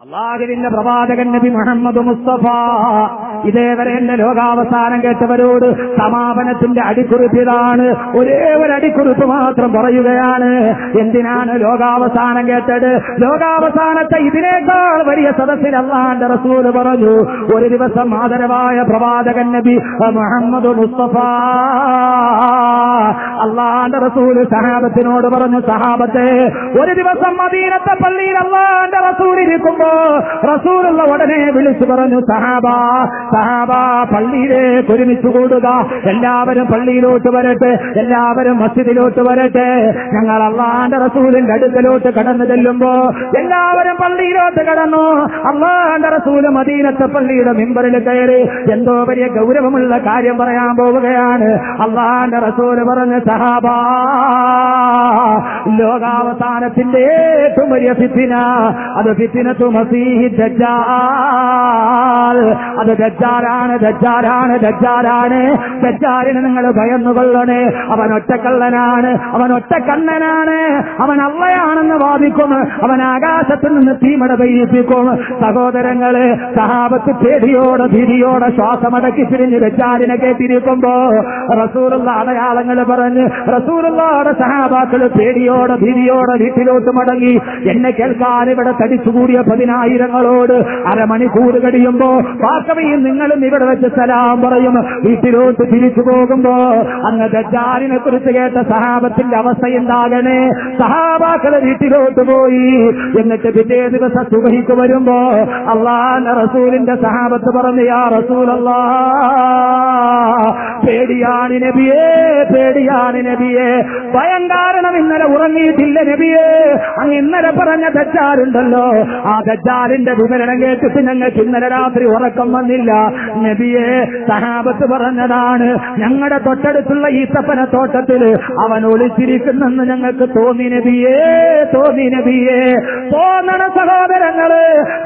അള്ളാഹുവിന്റെ പ്രവാചകൻ നബി മുഹമ്മദ് മുസ്തഫ. ഇതേവരെ എന്റെ ലോകാവസാനം കേട്ടവരോട് സമാപനത്തിന്റെ അടിക്കുറിപ്പിതാണ് ഒരേ ഒരു അടിക്കുറിപ്പ് മാത്രം പറയുകയാണ്. എന്തിനാണ് ലോകാവസാനം കേട്ടത്? ലോകാവസാനത്തെ ഇതിനേക്കാൾ വലിയ സദസ്സിൽ അള്ളാന്റെ റസൂൽ പറഞ്ഞു ഒരു ദിവസം ആദരവായ പ്രവാചകൻ നബി മുഹമ്മദ് മുസ്തഫ. അള്ളാന്റെ റസൂൽ സഹാബത്തിനോട് പറഞ്ഞു സഹാബത്തെ ഒരു ദിവസം മദീനത്തെ പള്ളിയിൽ അള്ളാന്റെ റസൂൽ ഇരിക്കുമ്പോ റസൂലുള്ള ഉടനെ വിളിച്ചു പറഞ്ഞു സഹാബ സഹാബ പള്ളിയിലേക്ക് ഒരുമിച്ച് കൂടുക. എല്ലാവരും പള്ളിയിലോട്ട് വരട്ടെ. എല്ലാവരും മസ്ജിദിലോട്ട് വരട്ടെ. ഞങ്ങൾ അള്ളാന്റെ റസൂലിന്റെ അടുക്കലോട്ട് കടന്നു ചെല്ലുമ്പോ എല്ലാവരും പള്ളിയിലോട്ട് കടന്നു. അള്ളാന്റെ റസൂൽ മദീനത്തെ പള്ളിയുടെ മെമ്പറിൽ കയറി എന്തോ വലിയ ഗൗരവമുള്ള കാര്യം പറയാൻ പോവുകയാണ്. അള്ളാന്റെ റസൂൽ പറഞ്ഞ സഹാബ ലോകാവസാനത്തിന്റെ ഏറ്റവും വലിയ ഫിത്തിന. അത് ഫിത്തിനത്തു മസീഹി ദജ്ജാൽ. അത് ദജ്ജാലാണ് ദജ്ജാലാണ് ദജ്ജാലാണ് ദജ്ജാലിന് നിങ്ങൾ ഭയന്നുകൊള്ളണേ. അവൻ ഒറ്റക്കള്ളനാണ് അവൻ ഒറ്റക്കണ്ണനാണ്. അവൻ അള്ളയാണെന്ന് വാദിക്കും. അവൻ ആകാശത്തിൽ നിന്ന് തീമട പെയ്യിപ്പിക്കും. സഹോദരങ്ങൾ സഹാബത്ത് പേടിയോടെ ഭീതിയോടെ ശ്വാസമടക്കി പിരിഞ്ഞ് ദജ്ജാലിനെ കേട്ടിരിക്കുമ്പോ റസൂറുള്ള അടയാളങ്ങൾ പറഞ്ഞ് റസൂറുള്ളയുടെ സഹാബാക്കൾ പേടിയോടെ ഭീതിയോടെ വീട്ടിലോട്ട് മടങ്ങി എന്നെ കേൾക്കാൻ ഇവിടെ തടിച്ചുകൂടിയ പതിനായിരങ്ങളോട് അരമണിക്കൂർ കഴിയുമ്പോ വാക്കവയും നിങ്ങളും ഇവിടെ വെച്ച് സലാം പറയും. വീട്ടിലോട്ട് തിരിച്ചു പോകുമ്പോ അങ്ങ് ദജാലിനെ കുറിച്ച് കേട്ട സഹാബത്തിന്റെ അവസ്ഥ എന്താകണേ? സഹാബാക്കൾ വീട്ടിലോട്ട് പോയി. എന്നിട്ട് പിറ്റേ ദിവസം സുഖിക്ക് വരുമ്പോ അള്ളാന്റെ റസൂലിന്റെ സഹാബത്ത് പറഞ്ഞു യാ റസൂലല്ലാ പേടിയാണ് നബിയേ പേടിയാണ് നബിയേ. ഭയം കാരണം ഇന്നലെ ഉറങ്ങിയിട്ടില്ല നബിയേ. അങ്ങ് ഇന്നലെ പറഞ്ഞ ദജാലുണ്ടല്ലോ ആ ദജാലിന്റെ വിവരണം കേട്ടിട്ട് ഞങ്ങൾക്ക് ഇന്നലെ രാത്രി ഉറക്കം വന്നില്ല. നബിയെ സഹാബത്ത് പറഞ്ഞതാണ് ഞങ്ങളുടെ തൊട്ടടുത്തുള്ള ഈത്തപ്പന തോട്ടത്തിൽ അവൻ ഒളിച്ചിരിക്കുന്നെന്ന് ഞങ്ങൾക്ക് തോന്നി നബിയേ തോന്നി നബിയേ. തോന്നണ സഹോദരങ്ങൾ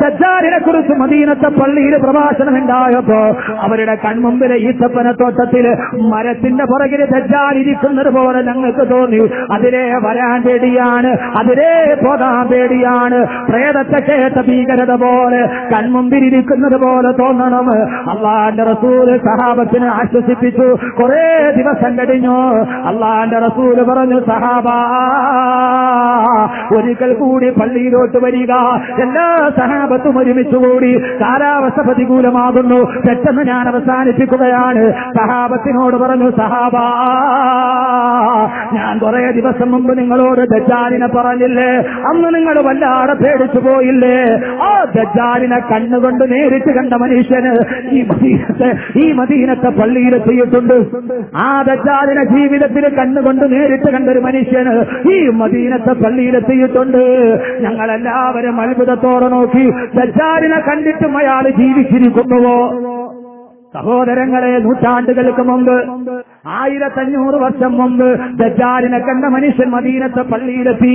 സജ്ജാരിനെ കുറിച്ച് മദീനത്തെ പള്ളിയിൽ പ്രഭാഷണം ഉണ്ടായപ്പോ അവരുടെ കൺമുമ്പിലെ ഈത്തപ്പന തോട്ടത്തിൽ മരത്തിന്റെ പുറകിൽ ദജ്ജാൽ ഇരിക്കുന്നത് പോലെ ഞങ്ങൾക്ക് തോന്നി. അതിലെ വരാൻ പേടിയാണ് അതിലെ പോകാൻ പേടിയാണ്. പ്രേതത്തെ കേട്ട ഭീകരത പോലെ കൺമുമ്പിലിരിക്കുന്നത് പോലെ തോന്നണം. അള്ളാന്റെ റസൂൽ സഹാബത്തിനെ ആശ്വസിപ്പിച്ചു. കുറെ ദിവസം കഴിഞ്ഞു. അള്ളാന്റെ റസൂൽ പറഞ്ഞു സഹാബ ഒരിക്കൽ കൂടി പള്ളിയിലോട്ട് വരിക. എല്ലാ സഹാബത്തും ഒരുമിച്ച് കൂടി കാലാവസ്ഥ പ്രതികൂലമാകുന്നു. പെട്ടെന്ന് ഞാൻ അവസാനിപ്പിക്കുകയാണ്. സഹാബത്തിനോട് പറഞ്ഞു സഹാബ ഞാൻ കുറെ ദിവസം മുമ്പ് നിങ്ങളോട് ദജാലിനെ പറഞ്ഞില്ലേ? അന്ന് നിങ്ങൾ വല്ലാതെ പേടിച്ചു പോയില്ലേ? ആ ദജാലിനെ കണ്ണുകൊണ്ട് നേരിട്ട് കണ്ട മനുഷ്യന് ഈ മദീനത്തെ ഈ മദീനത്തെ പള്ളിയിലെത്തിയിട്ടുണ്ട് ആ ദജ്ജാലിനെ ജീവിതത്തിൽ കണ്ണുകൊണ്ട് നേരിട്ട് കണ്ടൊരു മനുഷ്യന് ഈ മദീനത്തെ പള്ളിയിൽ പള്ളിയിലെത്തിയിട്ടുണ്ട് ഞങ്ങളെല്ലാവരും അത്ഭുതത്തോടെ നോക്കി ദജ്ജാലിനെ കണ്ടിട്ടും അയാൾ ജീവിച്ചിരിക്കുന്നുവോ? സഹോദരങ്ങളെ നൂറ്റാണ്ടുകൾക്ക് മുമ്പ് ആയിരത്തഞ്ഞൂറ് വർഷം മുമ്പ് ദജ്ജാലിനെ കണ്ട മനുഷ്യൻ മദീനത്തെ പള്ളിയിലെത്തി.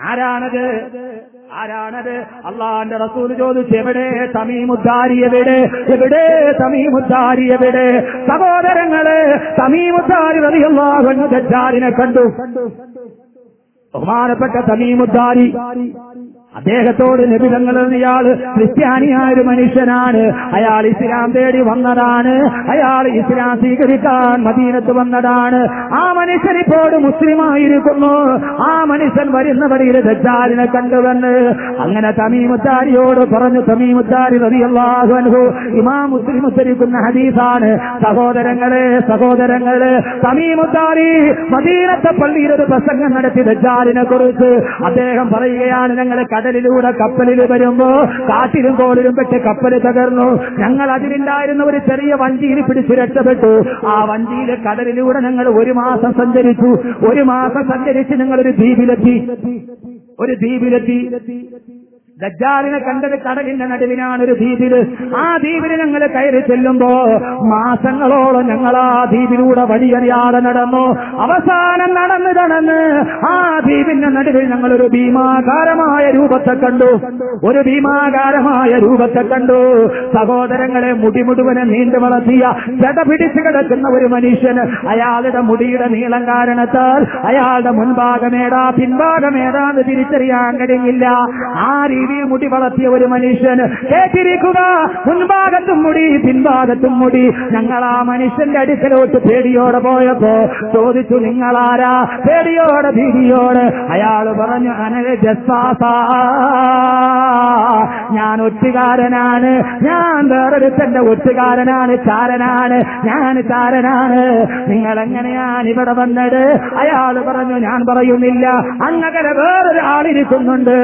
ആരാണത്? ആരാണത്? അള്ളാന്റെ റസൂൽ ചോദിച്ചു എവിടെ? തമീമുദ്ദാരി എവിടെ? എവിടെ തമീമുദ്ദാരി എവിടെ? സഹോദരങ്ങളെ തമീമുദ്ദാരി റളിയല്ലാഹു ദജ്ജാലിനെ കണ്ടു. ബഹുമാനപ്പെട്ട തമീമുദ്ദാരി. അദ്ദേഹത്തോട് നബിതങ്ങൾ ഇയാൾ ക്രിസ്ത്യാനിയായ ഒരു മനുഷ്യനാണ്. അയാൾ ഇസ്ലാം തേടി വന്നതാണ്. അയാൾ ഇസ്ലാം സ്വീകരിക്കാൻ മദീനത്ത് വന്നതാണ്. ആ മനുഷ്യൻ ഇപ്പോൾ മുസ്ലിമായിരിക്കുന്നു. ആ മനുഷ്യൻ വരുന്ന വഴിയിൽ ദജ്ജാലിനെ കണ്ടുവന്ന് അങ്ങനെ തമീമുദ്ദാരിയോട് പറഞ്ഞു. റളിയല്ലാഹു അൻഹു ഇമാം മുസ്ലിം ഉദ്ധരിക്കുന്ന ഹദീസാണ്. സഹോദരങ്ങളെ സഹോദരങ്ങൾ തമീമുദ്ദാരി മദീനത്തെ പള്ളിയിൽ ഒരു പ്രസംഗം നടത്തി ദജ്ജാലിനെ കുറിച്ച് അദ്ദേഹം പറയുകയാണ്. ഞങ്ങൾ കടലിലൂടെ കപ്പലിൽ വരുമ്പോ കാട്ടിലും കോളിലും പെട്ട് കപ്പൽ തകർന്നു. ഞങ്ങൾ അതിലുണ്ടായിരുന്ന ഒരു ചെറിയ വഞ്ചിയിൽ പിടിച്ചു രക്ഷപ്പെട്ടു. ആ വഞ്ചിയിൽ കടലിലൂടെ ഞങ്ങൾ ഒരു മാസം സഞ്ചരിച്ചു. ഒരു മാസം സഞ്ചരിച്ച് ഞങ്ങൾ ഒരു ദ്വീപിലെത്തി. ഒരു ദ്വീപിലെത്തി. ദജ്ജാലിനെ കണ്ടത് കടലിന്റെ നടുവിനാണ് ഒരു ദ്വീപിൽ ആ ദ്വീപിൽ ഞങ്ങൾ കയറി ചെല്ലുമ്പോ മാസങ്ങളോളം ഞങ്ങൾ ആ ദ്വീപിലൂടെ വഴിയറിയാതെ നടന്നു. അവസാനം നടന്ന് നടന്ന് ആ ദ്വീപിന്റെ നടുവിൽ ഞങ്ങൾ ഒരു ഭീമാകാരമായ രൂപത്തെ കണ്ടു. ഒരു ഭീമാകാരമായ രൂപത്തെ കണ്ടു. സഹോദരങ്ങളെ മുടി മുഴുവനെ നീണ്ടു വളർത്തിയ ചത പിടിച്ചു കിടക്കുന്ന ഒരു മനുഷ്യന് അയാളുടെ മുടിയുടെ നീളം കാരണത്താൽ അയാളുടെ മുൻഭാഗമേടാ പിൻഭാഗമേടാന്ന് തിരിച്ചറിയാൻ കഴിയില്ല ആ രീതി പൃഥിവിയിൽ മുടി വളർത്തിയ ഒരു മനുഷ്യൻ കേട്ടിരിക്കുക. മുൻഭാഗത്തും മുടി പിൻഭാഗത്തും മുടി. ഞങ്ങൾ ആ മനുഷ്യന്റെ അടുക്കലോട്ട് പേടിയോടെ പോയപ്പോ ചോദിച്ചു നിങ്ങളാരാ? പേടിയോടെ ഭീതിയോട് അയാൾ പറഞ്ഞു അനൽ ജസ്സാസ ഞാൻ ഒറ്റുകാരനാണ് ഞാൻ വേറൊരുത്തന്റെ ഒറ്റുകാരനാണ് ചാരനാണ്. ഞാൻ ചാരനാണ്. നിങ്ങൾ എങ്ങനെയാണ് ഇവിടെ വന്നത്? അയാൾ പറഞ്ഞു ഞാൻ പറയുന്നില്ല. അങ്ങനെ വേറൊരാളിരിക്കുന്നുണ്ട്.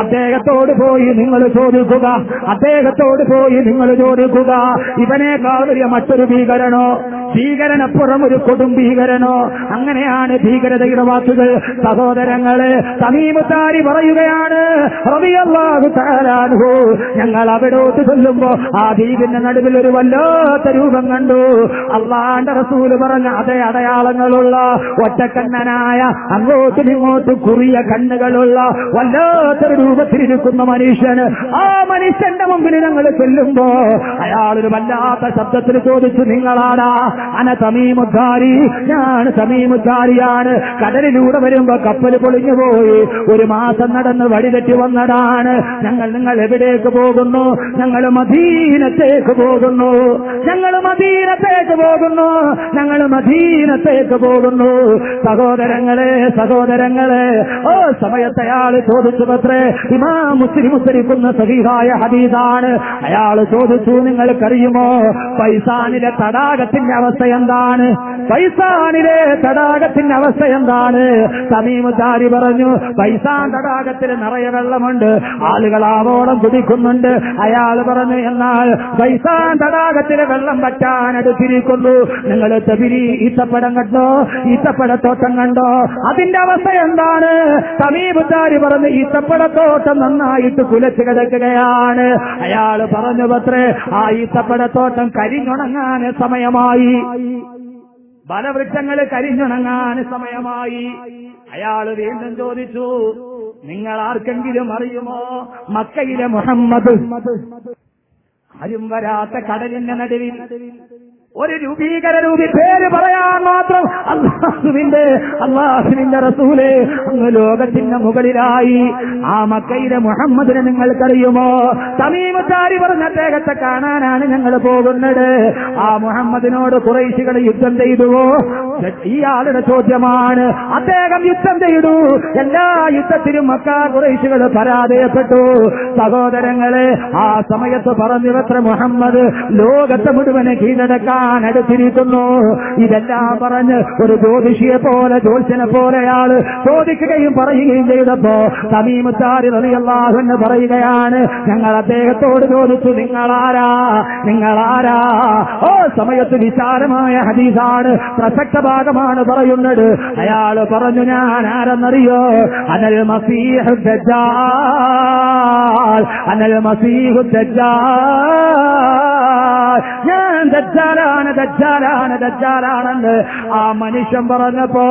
അദ്ദേഹത്തോട് പോയി നിങ്ങൾ ചോദിക്കുക. അദ്ദേഹത്തോട് പോയി നിങ്ങൾ ചോദിക്കുക. ഇവനേക്കാൾ വലിയ മറ്റൊരു ഭീകരനോ? ഭീകരനപ്പുറം ഒരു കൊടും ഭീകരനോ? അങ്ങനെയാണ് ഭീകരതയുടെ വാക്കുകൾ സഹോദരങ്ങൾ സമീപത്താരി പറയുകയാണ്. ഞങ്ങൾ അവിടോട്ട് ചൊല്ലുമ്പോ ആ ദ്വീപിന്റെ നടുവിൽ ഒരു വല്ലാത്ത രൂപം കണ്ടു. അള്ളാന്റെ റസൂൽ പറഞ്ഞ അതേ അടയാളങ്ങളുള്ള ഒറ്റക്കണ്ണനായ അങ്ങോട്ടും ഇങ്ങോട്ടും കുറിയ കണ്ണുകളുള്ള വല്ലാത്തൊരു രൂപത്തിലിരിക്കുന്ന. മനുഷ്യന് ആ മനുഷ്യന്റെ മുമ്പിൽ ഞങ്ങൾ ചെല്ലുമ്പോ അയാളൊരു വല്ലാത്ത ശബ്ദത്തിൽ ചോദിച്ചു നിങ്ങളാടാ അന തമീമുദ്ധാരി ഞാൻ തമീമുദ്ധാരിയാണ് കടലിലൂടെ വരുമ്പോ കപ്പൽ പൊളിഞ്ഞു പോയി. ഒരു മാസം നടന്ന് വഴിതെറ്റി വന്നതാണ്. ഞങ്ങൾ നിങ്ങൾ എവിടേക്ക് പോകുന്നു? ഞങ്ങൾ മദീനത്തേക്ക് പോകുന്നു. ഞങ്ങൾ മദീനത്തേക്ക് പോകുന്നു. ഞങ്ങൾ മദീനത്തേക്ക് പോകുന്നു. സഹോദരങ്ങളെ സഹോദരങ്ങളെ ഓ സമയത്ത് അയാൾ ചോദിച്ചു പത്രേ ഇമാ മുസ്ലിം ഉദ്ധരിക്കുന്ന സഹീഹായ ഹദീദാണ് അയാൾ ചോദിച്ചു നിങ്ങൾക്കറിയുമോ? പൈസാനിലെ തടാകത്തിന്റെ അവസ്ഥ എന്താണ്? പൈസാനിലെ തടാകത്തിന്റെ അവസ്ഥ എന്താണ്? സമീമുദ്ദാരി പറഞ്ഞു പൈസാൻ തടാകത്തിൽ നിറയെ വെള്ളമുണ്ട്. ആളുകൾ ആവോളം കുടിക്കുന്നുണ്ട്. അയാൾ പറഞ്ഞു എന്നാൽ പൈസാൻ തടാകത്തിലെ വെള്ളം പറ്റാൻ അടുത്തിരിക്കുന്നു. നിങ്ങൾ തബിരി ഈത്തപ്പടം കണ്ടോ? ഈത്തപ്പടത്തോട്ടം കണ്ടോ? അതിന്റെ അവസ്ഥ എന്താണ്? സമീപത്താരി പറഞ്ഞു ഈത്തപ്പടത്തോട്ടം നന്നായിട്ട് കുലച്ചു കിടക്കുകയാണ്. അയാൾ പറഞ്ഞു പത്രേ ആ ഈത്തപ്പടത്തോട്ടം കരിഞ്ഞുണങ്ങാൻ സമയമായി. ബലവൃക്ഷങ്ങൾ കരിഞ്ഞുണങ്ങാൻ സമയമായി. അയാൾ വീണ്ടും ചോദിച്ചു നിങ്ങൾ ആർക്കെങ്കിലും അറിയുമോ? മക്കയിലെ മുഹമ്മദ്. ആരും വരാത്ത കടലിന്റെ നടുവിൽ ഒരു രൂപീകര രൂപി പേര് പറയാൻ മാത്രം അള്ളാഹുവിന്റെ അള്ളാഹുവിന്റെ റസൂലെ അങ്ങ് ലോകത്തിന്റെ മുകളിലായി. ആ മക്കയിലെ മുഹമ്മദിനെ നിങ്ങൾക്കറിയുമോ? സമീപത്താരി പറഞ്ഞ അദ്ദേഹത്തെ കാണാനാണ് ഞങ്ങൾ പോകുന്നത്. ആ മുഹമ്മദിനോട് കുറേശികൾ യുദ്ധം ചെയ്തുവോ? ഈ ആളുടെ ചോദ്യമാണ്. അദ്ദേഹം യുദ്ധം ചെയ്തു. എല്ലാ യുദ്ധത്തിലും മക്ക കുറേശികൾ പരാജയപ്പെട്ടു. സഹോദരങ്ങളെ ആ സമയത്ത് പറഞ്ഞു എത്ര മുഹമ്മദ് ലോകത്തെ മുഴുവനെ കീഴടക്കാൻ അടുത്തിരിക്കുന്നു ഇതെല്ലാം പറഞ്ഞ് ഒരു ജ്യോതിഷിയെ പോലെ ജ്യോത്സ്യനെ പോലെയാൾ ചോദിക്കുകയും പറയുകയും ചെയ്തപ്പോ സമീമത്താരി റളിയല്ലാഹുവിന് പറയുകയാണ് ഞങ്ങൾ അദ്ദേഹത്തോട് ചോദിച്ചു നിങ്ങളാരാ? നിങ്ങളാരാ? ഓ സമയത്ത് വിശാലമായ ഹദീസാണ് പ്രസക്ത ഭാഗമാണ് പറയുന്നത്. അയാൾ പറഞ്ഞു ഞാൻ ആരെന്നറിയോ അനൽ മസീഹ് ദജ്ജാൽ. അനൽ മസീഹു ഞാൻ ദജ്ജാലാണ് ദജ്ജാലാണ് ദജ്ജാലാണെന്ന് ആ മനുഷ്യൻ പറഞ്ഞപ്പോ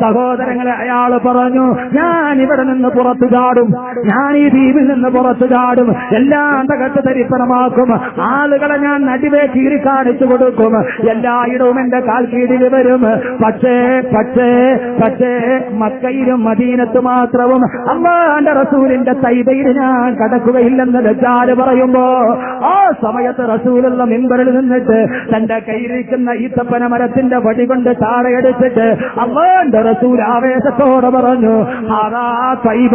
സഹോദരങ്ങളെ അയാൾ പറഞ്ഞു ഞാൻ ഇവിടെ നിന്ന് പുറത്തു ചാടും ഞാൻ ഈ ദ്വീപിൽ നിന്ന് പുറത്തു ചാടും എല്ലാം തകർത്ത് തരിപ്പണമാക്കും ആളുകളെ ഞാൻ നടുവേ കീറി കാണിച്ചു കൊടുക്കും എല്ലായിടവും എന്റെ കാൽ കീഴിൽ വരും പക്ഷേ പക്ഷേ പക്ഷേ മക്കയിലും മദീനത്ത് മാത്രവും അമ്മാന്റെ റസൂലിന്റെ തൈബയിൽ ഞാൻ കടക്കുകയില്ലെന്ന് ലജ്ജാൽ പറയുമ്പോ ആ സമയത്ത് റസൂലുള്ള മിമ്പറിൽ നിന്നിട്ട് തന്റെ കയ്യിലിരിക്കുന്ന ഈത്തപ്പന മരത്തിന്റെ വടി കൊണ്ട് താഴെയെടുത്തിട്ട് അമ്മാന്റെ റസൂൽ ആവേശത്തോട് പറഞ്ഞു ഹാദാ തൈബ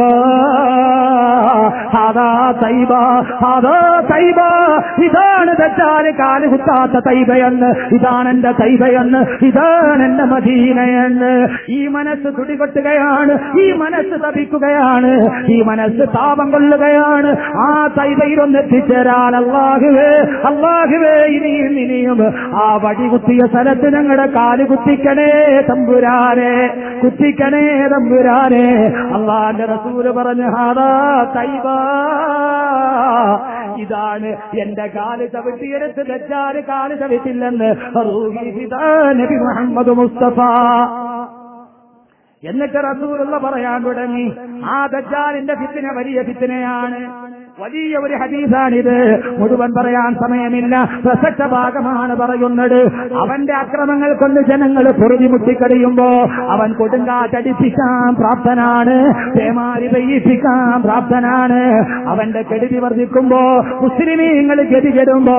ഹാദാ തൈബ ഹാദാ തൈബ ഇതാണ് തെറ്റാൽ കാൽ കുത്താത്ത തൈബയെന്ന് ഇതാണ് എന്റെ തൈബയെന്ന് ഇതാണ് എന്റെ മദീനയെന്ന്. ഈ മനസ്സ് തുടികൊട്ടുകയാണ് ഈ മനസ്സ് തപിക്കുകയാണ് ഈ മനസ്സ് താപം കൊള്ളുകയാണ് ആ തൈബയിലൊന്ന് എത്തിച്ചേരാൻ അള്ളാഹുവേ അള്ളാഹുവേ ഇനിയും ഇനിയും ആ വടി കുത്തിയ സ്ഥലത്ത് ഞങ്ങളുടെ കാൽ കുത്തിക്കണേ തമ്പുരാനെ. കുത്തിക്കണേ തമ്പുരാനെ. അള്ളാന്റെ റസൂൽ പറഞ്ഞു ഹാദാ തൈബ. ഇതാണ് എന്റെ കാൽ ചവിട്ടിയെടുത്ത് തെറ്റാൽ കാൽ ചവിട്ടില്ലെന്ന് നബി മുഹമ്മദ് മുസ്തഫ. എന്നിട്ട് റസൂലുള്ള പറയാൻ തുടങ്ങി ആ ദജാലിന്റെ ഫിത്തിന വലിയ ഫിത്തിനയാണ്. വലിയ ഒരു ഹദീസാണിത്. മുഴുവൻ പറയാൻ സമയമില്ല. പ്രസക്ത ഭാഗമാണ് പറയുന്നത്. അവന്റെ അക്രമങ്ങൾ കൊണ്ട് ജനങ്ങൾ പൊറുതിമുട്ടിക്കടിയുമ്പോ അവൻ കൊടുങ്കാറ്റടിപ്പിക്കാൻ പ്രാപ്തനാണ്. പേമാരി പെയ്യിപ്പിക്കാൻ പ്രാപ്തനാണ്. അവന്റെ കെടുതി വർദ്ധിക്കുമ്പോ മുസ്ലിമീങ്ങൾ ഗതികെടുമ്പോ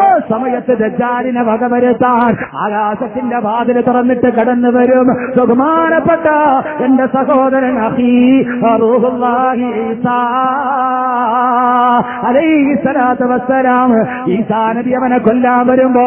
ആ സമയത്ത് ദജ്ജാലിനെ വകവരുത്താൻ ആകാശത്തിന്റെ വാതിൽ തുറന്നിട്ട് കടന്നു വരും. ബഹുമാനപ്പെട്ട എന്റെ സഹോദരൻ അഹീ റൂഹുല്ലാഹി ഈസാ. ഈസാ അവനെ കൊല്ലാൻ വരുമ്പോ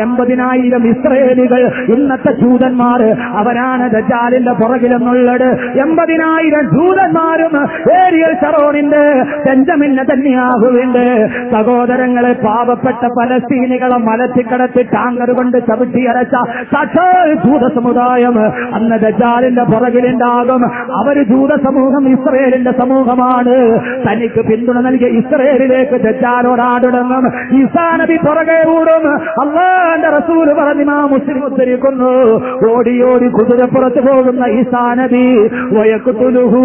എൺപതിനായിരം ഇസ്രയേലികൾ ഇന്നത്തെ ജൂതന്മാർ അവനാണ് ദജാലിന്റെ പുറകിലെന്നുള്ളത്. എൺപതിനായിരം ജൂതന്മാരും ഏരിയൽ ചറോണിന്റെ ബെഞ്ചമിന് തന്നെയാകുന്നുണ്ട്. സഹോദരങ്ങളെ പാവപ്പെട്ട പലസ്തീനികളെ മലത്തിക്കടത്തി ടാങ്കർ കൊണ്ട് ചവിട്ടിയരച്ച സാക്ഷാൽ ജൂത സമുദായം അന്ന് ദജാലിന്റെ പുറകിലുണ്ടാകും. അവർ ജൂത സമൂഹം ഇസ്രയേലിന്റെ സമൂഹമാണ്. തനിക്ക് പിന്തുണ നൽകിയ ഇസ്രയേലിലേക്ക് ദജ്ജാലോടാടുടങ്ങും ഈസാനബി പുറകെ ഓടും. അള്ളാന്റെ റസൂൽ പറഞ്ഞു മാ മുസ്ലിം ഉദ്ധരിക്കുന്നു. ഓടി ഓടി കുതിരപ്പുറത്ത് പോകുന്ന ഈസാ നബി വയക്കുതുലുഹു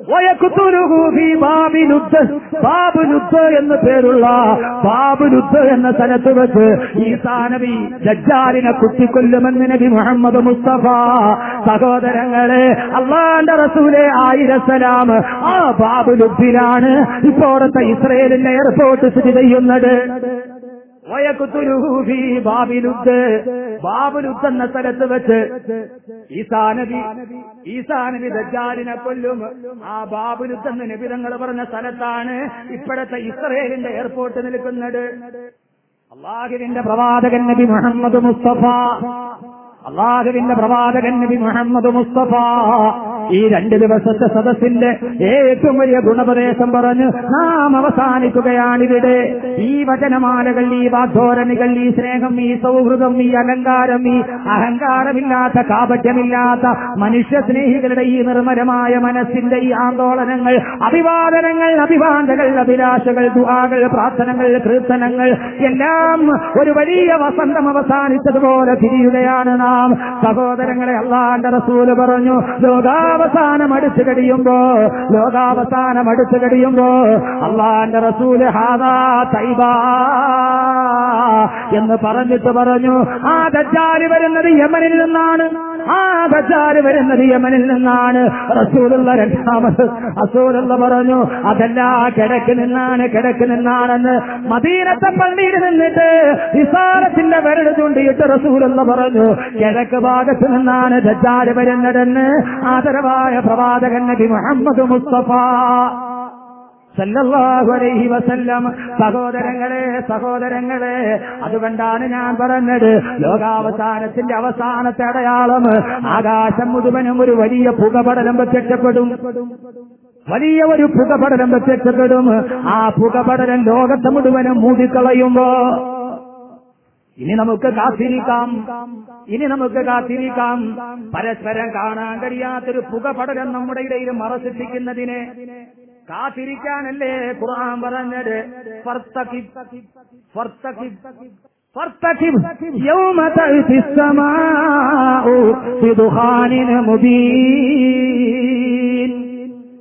ഫി ബാബിലുദ് വയക്കുതുലുഹു ഫി ബാബിലുദ് ബാബുലുദ് എന്ന് പേരുള്ള ബാബുലുദ് എന്ന സ്ഥലത്ത് വെച്ച് ഈ താനവി ജജ്ജാലിനെ കുത്തിക്കൊല്ലുമെന്ന് നബി മുഹമ്മദ് മുസ്തഫ. സഹോദരങ്ങളെ അള്ളാന്റെ റസൂലെ ആയിരസലാം ആ ബാബുലുദ്ദിലാണ് ഇപ്പോഴത്തെ ഇസ്രയേലിന്റെ എയർപോർട്ട് സ്ഥിതി ചെയ്യുന്നത്. വയക്കുത്തുരുഹൂഫി ബാബിലുദ് ബാബുലുദ് എന്ന സ്ഥലത്ത് വെച്ച് ഈസാനബി ഈസാനബി ദജാലിനെ കൊല്ലും. ആ ബാബുലുദ്ധെന്ന് എന്ന പറഞ്ഞ സ്ഥലത്താണ് ഇപ്പോഴത്തെ ഇസ്രയേലിന്റെ എയർപോർട്ട് നിൽക്കുന്നത്. അള്ളാഹുവിന്റെ പ്രവാചകൻ നബി മുഹമ്മദ് മുസ്തഫ. അള്ളാഹുവിന്റെ പ്രവാചകൻ നബി മുഹമ്മദ് മുസ്തഫ. ഈ രണ്ട് ദിവസത്തെ സദസ്സിന്റെ ഏറ്റവും വലിയ ഗുണപ്രദേശം പറഞ്ഞ് നാം അവസാനിക്കുകയാണിവിടെ. ഈ വചനമാലകൾ ഈ വാഗ്ധോരണികൾ ഈ സ്നേഹം ഈ സൗഹൃദം ഈ അലങ്കാരം ഈ അഹങ്കാരമില്ലാത്ത കാപട്യമില്ലാത്ത മനുഷ്യസ്നേഹികളുടെ ഈ നിർമ്മലമായ മനസ്സിന്റെ ഈ ആന്തോളനങ്ങൾ അഭിവാദനങ്ങൾ അഭിവാദകൾ അഭിലാഷകൾ ദുഹാകൾ പ്രാർത്ഥനകൾ കീർത്തനങ്ങൾ എല്ലാം ഒരു വലിയ വസന്തം അവസാനിച്ചതുപോലെ തിരിയുകയാണ് നാം. സഹോദരങ്ങളെ അള്ളാന്റെ റസൂൽ പറഞ്ഞു ലോകാവസാനം അടുത്തു കഴിയുമ്പോ ലോകാവസാനം അടുത്തു കഴിയുമ്പോ അള്ളാന്റെ റസൂൽ ഹാദാ തൈബ എന്ന് പറഞ്ഞിട്ട് പറഞ്ഞു. ആ ദജ്ജാലി വരുന്നത് യമനിൽ നിന്നാണ്. ആ ബജാർ വരുന്നത് യമനിൽ നിന്നാണ് റസൂലുള്ള രണ്ടാമത്. റസൂലുള്ള പറഞ്ഞു അതല്ല കിടക്ക് നിന്നാണ് കിടക്ക് നിന്നാണെന്ന് മദീനത്തെ പള്ളിയിൽ നിന്നിട്ട് വിസാരത്തിന്റെ വരട് ചൂണ്ടിയിട്ട് റസൂലുള്ള പറഞ്ഞു കിഴക്ക് ഭാഗത്ത് നിന്നാണ് ബജാർ വരുന്നതെന്ന് ആദരവായ പ്രവാചകൻ നബി മുഹമ്മദ് മുസ്തഫ. സല്ലല്ലാഹു അലൈഹി വസല്ലം സഹോദരങ്ങളെ സഹോദരങ്ങളെ അതുകൊണ്ടാണ് ഞാൻ പറഞ്ഞത് ലോകാവസാനത്തിന്റെ അവസാനത്തെ അടയാളം ആകാശം മുഴുവനും ഒരു വലിയ പുകപടലം പ്രത്യക്ഷപ്പെടും. വലിയ ഒരു പുകപടലം പ്രത്യക്ഷപ്പെടും. ആ പുകപടലം ലോകത്തെ മുഴുവനും മൂടിക്കളയുമ്പോ ഇനി നമുക്ക് കാത്തിരിക്കാം. ഇനി നമുക്ക് കാത്തിരിക്കാം. പരസ്പരം കാണാൻ കഴിയാത്തൊരു പുകപടലം നമ്മുടെ ഇടയിൽ മറസിപ്പിക്കുന്നതിനെ കാത്തിരിക്കാനല്ലേ ഖുർആൻ പറഞ്ഞത്?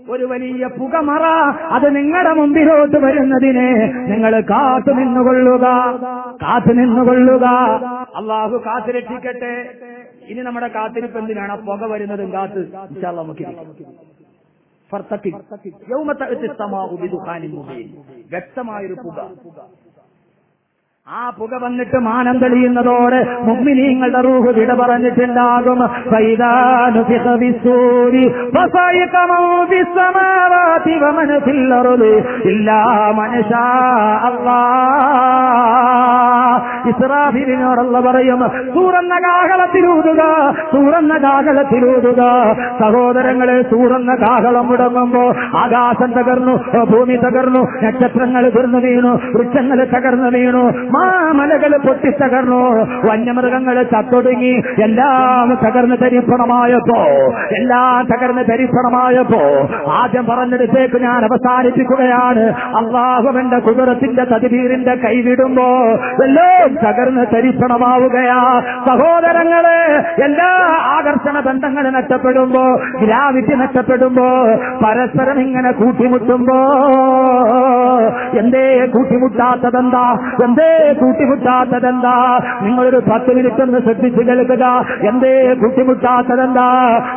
ഒരു വലിയ പുകമറ അത് നിങ്ങളുടെ മുമ്പിലോട്ട് വരുന്നതിനെ നിങ്ങൾ കാത്തു നിന്നുകൊള്ളുക. കാത്തു നിന്നുകൊള്ളുക. അള്ളാഹു കാത്തിരക്ഷിക്കട്ടെ. ഇനി നമ്മുടെ കാത്തിരിപ്പ് എന്തിനാണ്? പുക വരുന്നതും കാത്ത്. നമുക്ക് ഫർത്തത്തിൽ യൗമ തഅത്തി സ്സമാഉ ബിദുഖാനിൻ മുബീൻ വ്യക്തമായൊരു പുക. ആ പുക വന്നിട്ട് മാനം തെളിയുന്നതോടെ മുഗ്മിനീങ്ങളുടെ റൂഹ് വിട പറഞ്ഞിട്ടുണ്ടാകും. ഇസ്രാഫിലിനോടുള്ള പറയും സൂറന്ന കാഹളത്തിലൂതുക സൂറന്ന കാഹളത്തിലൂതുക. സഹോദരങ്ങളെ സൂറന്ന കാഹളം മുടങ്ങുമ്പോ ആകാശം തകർന്നു ഭൂമി തകർന്നു നക്ഷത്രങ്ങൾ തീർന്നു വീണു വൃക്ഷങ്ങൾ തകർന്നു വീണു മാമലകൾ പൊട്ടിത്തകർന്നു വന്യമൃഗങ്ങൾ ചത്തൊടുങ്ങി. എല്ലാം തകർന്ന് തരിപ്പണമായപ്പോ എല്ലാം തകർന്ന് തരിപ്പണമായപ്പോ ആദ്യം പറഞ്ഞെടുത്തേക്ക് ഞാൻ അവസാനിപ്പിക്കുകയാണ്. അള്ളാഹുവിന്റെ കുതിരത്തിന്റെ തതിവീരിന്റെ കൈവിടുമ്പോ എല്ലാം തകർന്ന് തരിപ്പണമാവുകയാ. സഹോദരങ്ങളെ എല്ലാ ആകർഷണ ബന്ധങ്ങൾ നഷ്ടപ്പെടുമ്പോ ഗ്രാവിറ്റി നഷ്ടപ്പെടുമ്പോ പരസ്പരം ഇങ്ങനെ കൂട്ടിമുട്ടുമ്പോ എന്തേ കൂട്ടിമുട്ടാത്തതെന്താ? എന്തേ കൂട്ടിമുട്ടാത്തതെന്താ? നിങ്ങളൊരു പത്ത് മിനിറ്റ് ഒന്ന് ശ്രദ്ധിച്ചു കേൾക്കുക. എന്തേ കൂട്ടിമുട്ടാത്തതെന്താ?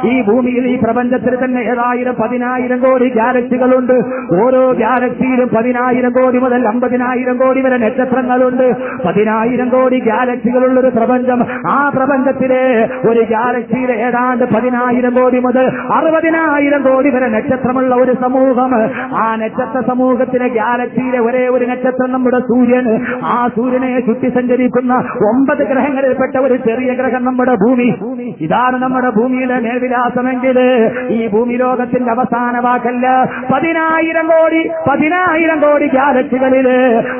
ഈ ഭൂമിയിൽ ഈ പ്രപഞ്ചത്തിൽ തന്നെ ഏഴായിരം പതിനായിരം കോടി ഗാലക്സികളുണ്ട് ഓരോ ഗാലക്സിയിലും പതിനായിരം കോടി മുതൽ അമ്പതിനായിരം കോടി വരെ നക്ഷത്രങ്ങളുണ്ട്. പതിനായിരം കോടി ഗാലക്സികളുള്ള ഒരു പ്രപഞ്ചം. ആ പ്രപഞ്ചത്തിലെ ഒരു ഗാലക്സിയിലെ ഏതാണ്ട് പതിനായിരം കോടി മുതൽ അറുപതിനായിരം കോടി വരെ നക്ഷത്രമുള്ള ഒരു സമൂഹം. ആ നക്ഷത്ര സമൂഹത്തിന് ഗാലക്സിയിലെ ഒരേ ഒരു നക്ഷത്രം നമ്മുടെ സൂര്യൻ. ആ സൂര്യനെ ചുറ്റി സഞ്ചരിക്കുന്ന ഒമ്പത് ഗ്രഹങ്ങളിൽപ്പെട്ട ഒരു ചെറിയ ഗ്രഹം നമ്മുടെ ഭൂമി. ഇതാണ് നമ്മുടെ ഭൂമിയുടെ മേൽവിലാസമെങ്കിൽ ഈ ഭൂമി ലോകത്തിന്റെ അവസാന വാക്കല്ല. പതിനായിരം കോടി പതിനായിരം കോടി ഗാലക്സികളിൽ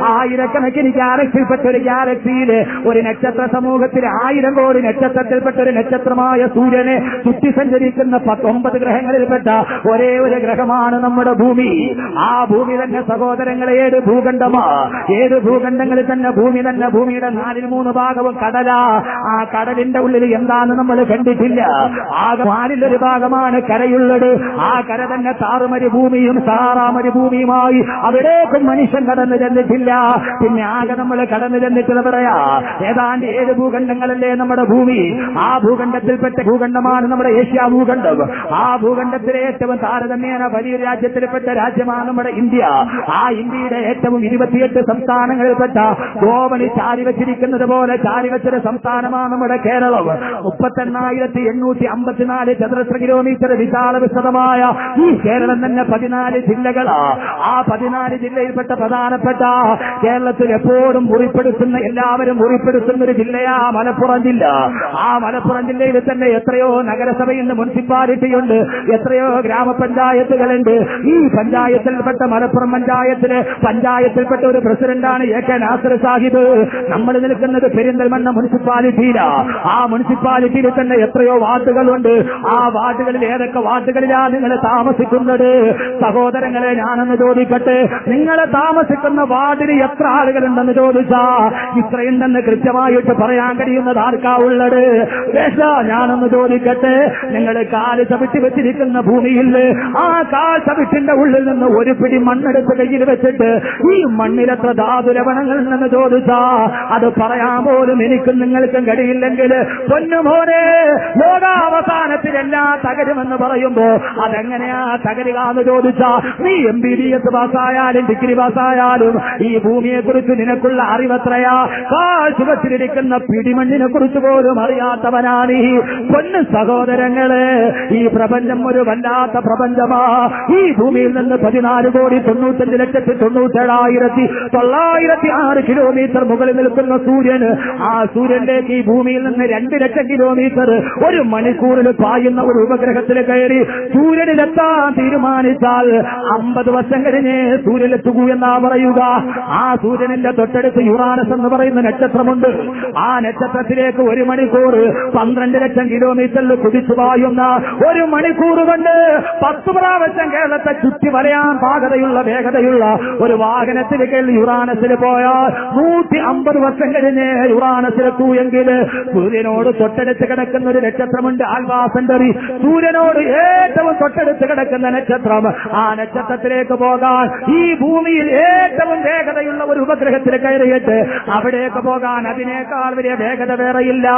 ആയിരക്കണക്കിന് ഗാലക്സിയിൽപ്പെട്ട ഒരു ഗാലക്സിയിൽ ഒരു നക്ഷത്ര സമൂഹത്തിൽ ആയിരം കോടി നക്ഷത്രത്തിൽപ്പെട്ട ഒരു നക്ഷത്രമായ സൂര്യനെ ചുറ്റി സഞ്ചരിക്കുന്ന പത്തൊമ്പത് ഗ്രഹങ്ങളിൽപ്പെട്ട ഒരേ ഒരു ഗ്രഹമാണ് നമ്മുടെ ഭൂമി. ആ ഭൂമി തന്നെ സഹോദരങ്ങളെ ഏത് ഭൂഖണ്ഡമാ ഏത് ഭൂഖണ്ഡങ്ങളിൽ തന്നെ ഭൂമി തന്നെ ഭൂമിയുടെ നാലിൽ മൂന്ന് ഭാഗവും കടലാ. ആ കടലിന്റെ ഉള്ളിൽ എന്താണ് നമ്മൾ കണ്ടിട്ടില്ല. ആകെ നാലിലൊരു ഭാഗമാണ് കരയുള്ളത്. ആ കര തന്നെ താറുമരി ഭൂമിയും സാറാമരി ഭൂമിയുമായി അവിടേക്കും മനുഷ്യൻ കടന്നു ചെന്നിട്ടില്ല. പിന്നെ ആകെ നമ്മൾ കടന്നു ചെന്നിട്ട് പറയാ ഏതാണ്ട് ഏഴ് ഭൂഖണ്ഡങ്ങളല്ലേ നമ്മുടെ ഭൂമി. ആ ഭൂഖണ്ഡത്തിൽപ്പെട്ട ഭൂഖണ്ഡമാണ് നമ്മുടെ ഏഷ്യ ഭൂഖണ്ഡം. ആ ഭൂഖണ്ഡത്തിലെ ഏറ്റവും താരതമ്യേന വലിയൊരു രാജ്യത്തിൽപ്പെട്ട രാജ്യമാണ് നമ്മുടെ ഇന്ത്യ. ആ ഇന്ത്യയുടെ ഏറ്റവും ഇരുപത്തിയെട്ട് സംസ്ഥാനങ്ങളിൽപ്പെട്ട ഗോവണി ചാരി വെച്ചിരിക്കുന്നത് പോലെ ചാരി സംസ്ഥാനമാണ് നമ്മുടെ കേരളം. മുപ്പത്തെണ്ണായിരത്തി എണ്ണൂറ്റി അമ്പത്തിനാല് ചതുരശ്ര കിലോമീറ്റർ വിശാല വിശദമായ ഈ കേരളം തന്നെ പതിനാല് ജില്ലകളാ. ആ പതിനാല് ജില്ലയിൽപ്പെട്ട പ്രധാനപ്പെട്ട കേരളത്തിൽ എപ്പോഴും മുറിപ്പെടുത്തുന്ന എല്ലാവരും മുറിപ്പെടുത്തുന്ന ഒരു ജില്ലയാ മലപ്പുറം ജില്ല. ആ മലപ്പുറം ജില്ലയിൽ തന്നെ എത്രയോ നഗരസഭയുണ്ട് മുനിസിപ്പാലിറ്റിയുണ്ട് എത്രയോ ഗ്രാമപഞ്ചായത്തുകളുണ്ട് ഈ പഞ്ചായത്തിൽപ്പെട്ട മലപ്പുറം പഞ്ചായത്തിലെ പഞ്ചായത്തിൽപ്പെട്ട ഒരു പ്രസിഡന്റാണ് എ കെ നാസർ സാഹിബ്. നമ്മൾ നിൽക്കുന്നത് പെരിന്തൽമണ്ണ മുനിസിപ്പാലിറ്റിയിലാ. ആ മുനിസിപ്പാലിറ്റിയിൽ തന്നെ എത്രയോ വാർഡുകളുണ്ട്. ആ വാർഡുകളിൽ ഏതൊക്കെ വാർഡുകളിലാണ് നിങ്ങൾ താമസിക്കുന്നത്? സഹോദരങ്ങളെ ഞാനെന്ന് ചോദിക്കട്ടെ. നിങ്ങൾ താമസിക്കുന്ന വാർഡിന് എത്ര ആളുകളുണ്ടെന്ന് ചോദിച്ചാ? ഇത്രയുണ്ടെന്ന് കൃത്യമായിട്ട് പറയാൻ കഴിയുന്നത് ആർക്കാ ഉള്ളത്? ഞാനൊന്ന് ചോദിക്കട്ടെ. നിങ്ങൾ കാൽ ചവിട്ടി വെച്ചിരിക്കുന്ന ഭൂമിയിൽ ആ കാഴ്ച വിട്ടിന്റെ ഉള്ളിൽ നിന്ന് ഒരു പിടി മണ്ണെടുത്ത് കയ്യിൽ വെച്ചിട്ട് ഈ മണ്ണിലെത്ര ധാതുലവണങ്ങൾ ഉണ്ടെന്ന് ചോദിച്ചാ അത് പറയാൻ പോലും എനിക്കും നിങ്ങൾക്കും കഴിയില്ലെങ്കിൽ പൊന്നുമോനെ ലോകാവസാനത്തിൽ എല്ലാ തകരുമെന്ന് പറയുമ്പോ അതെങ്ങനെയാ തകരുക എന്ന് ചോദിച്ചാ നീ എം ബി ഡി എസ് പാസ്സായാലും ഡിഗ്രി പാസ്സായാലും ഈ ഭൂമിയെ കുറിച്ച് നിനക്കുള്ള അറിവത്രയാ? കാൽ ചുവച്ചിരിക്കുന്ന പിടിമണ്ണിനെ കുറിച്ച് പോലും അറിയാത്തവനാണ് ഈ പൊന്ന് സഹോദരങ്ങളെ. ഈ പ്രപഞ്ചം ഒരു വല്ലാത്ത പ്രപഞ്ചമാ ഈ ഭൂമിയിൽ നിന്ന് പതിനാല് കോടി തൊണ്ണൂറ്റഞ്ച് ലക്ഷത്തി തൊണ്ണൂറ്റേഴായിരത്തി തൊള്ളായിരത്തി ആറ് കിലോമീറ്റർ മുകളിൽ നിൽക്കുന്ന സൂര്യൻ ആ സൂര്യനിലേക്ക് ഈ ഭൂമിയിൽ നിന്ന് രണ്ട് ലക്ഷം കിലോമീറ്റർ ഒരു മണിക്കൂറിൽ പായുന്ന ഒരു ഉപഗ്രഹത്തിൽ കയറി സൂര്യനിലെത്താൻ തീരുമാനിച്ചാൽ അമ്പത് വർഷം കഴിഞ്ഞ് സൂര്യനെത്തുകൂ എന്നാ പറയുക. ആ സൂര്യനിന്റെ തൊട്ടടുത്ത് യുറാനസ് എന്ന് പറയുന്ന നക്ഷത്രമുണ്ട്. ആ നക്ഷത്രത്തിലേക്ക് ഒരു മണിക്കൂർ പന്ത്രണ്ട് ലക്ഷം കിലോമീറ്ററിൽ കുതിച്ചു പായുന്ന ഒരു മണിക്കൂർ കൊണ്ട് പത്ത് പ്രാവശ്യം കേരളത്തെ ചുറ്റി വരയാൻ പാകതയുള്ള വേഗതയുള്ള ഒരു വാഹനത്തിൽ കയറി യുറാനസിൽ പോയാൽ നൂറ്റി അമ്പത് വർഷം കഴിഞ്ഞ് യുറാനസിലെത്തൂ എങ്കിൽ സൂര്യനോട് തൊട്ടടുത്ത് കിടക്കുന്ന ഒരു നക്ഷത്രമുണ്ട് ആൽവാ സെന്ററി സൂര്യനോട് ഏറ്റവും തൊട്ടടുത്ത് കിടക്കുന്ന നക്ഷത്രം ആ നക്ഷത്രത്തിലേക്ക് പോകാൻ ഈ ഭൂമിയിൽ ഏറ്റവും വേഗതയുള്ള ഒരു ഉപഗ്രഹത്തിൽ കയറിയിട്ട് അവിടേക്ക് പോകാൻ അതിനേക്കാൾ വലിയ വേഗത വേറെയില്ല.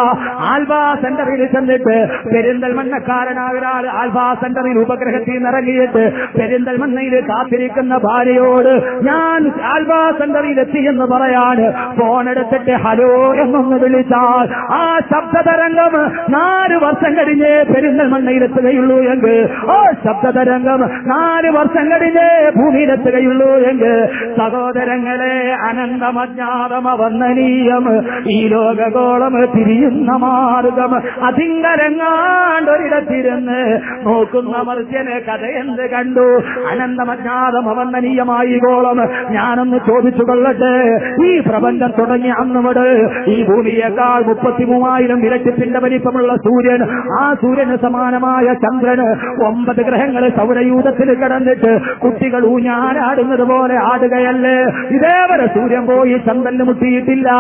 ആൽവാ സെന്ററിൽ ചെന്നിട്ട് പെരിന്തൽമണ്ണക്കാരനായ ആൽബാ സെന്ററിൽ ഉപഗ്രഹത്തിൽ നിന്ന് ഇറങ്ങിയിട്ട് പെരിന്തൽമണ്ണയിൽ കാത്തിരിക്കുന്ന ഭാര്യയോട് ഞാൻ ആൽബാ സെന്ററിൽ എത്തി എന്ന് പറയാണ് ഫോൺ എടുത്തിട്ട് ഹലോ എന്നൊന്ന് വിളിച്ചാൽ ആ ശബ്ദതരംഗം നാല് വർഷം കഴിഞ്ഞേ പെരിന്തൽമണ്ണയിലെത്തുകയുള്ളൂ എങ്കിൽ. ആ ശബ്ദതരംഗം നാല് വർഷം കഴിഞ്ഞേ ഭൂമിയിലെത്തുകയുള്ളൂ എങ്കിൽ. സഹോദരങ്ങളെ അനന്തമജ്ഞാതമ വന്ദനീയം ഈ ലോകഗോളം തിരിയുന്ന മാർഗം അതിങ്കരങ്ങാണ്ടൊരിടത്തിരുന്ന് നോക്കുന്ന മർത്യന് കഥ എന്ത് കണ്ടു? അനന്തമജ്ഞാതം അവന്ദനീയമായി ഗോളം. ഞാനൊന്ന് ചോദിച്ചു കൊള്ളട്ടെ? ഈ പ്രപഞ്ചം തുടങ്ങി അന്നവട് ഈ ഭൂമിയേക്കാൾ മുപ്പത്തി മൂവായിരം ഇരട്ടിപ്പിന്റെ വലിപ്പമുള്ള സൂര്യൻ ആ സൂര്യന് സമാനമായ ചന്ദ്രന് ഒമ്പത് ഗ്രഹങ്ങൾ സൗരയൂഥത്തിൽ കിടന്നിട്ട് കുട്ടികൾ ഊഞ്ഞാനാടുന്നത് പോലെ ആടുകയല്ലേ? ഇതേവരെ സൂര്യൻ പോയി ചന്ദ്രന് മുട്ടിയിട്ടില്ല.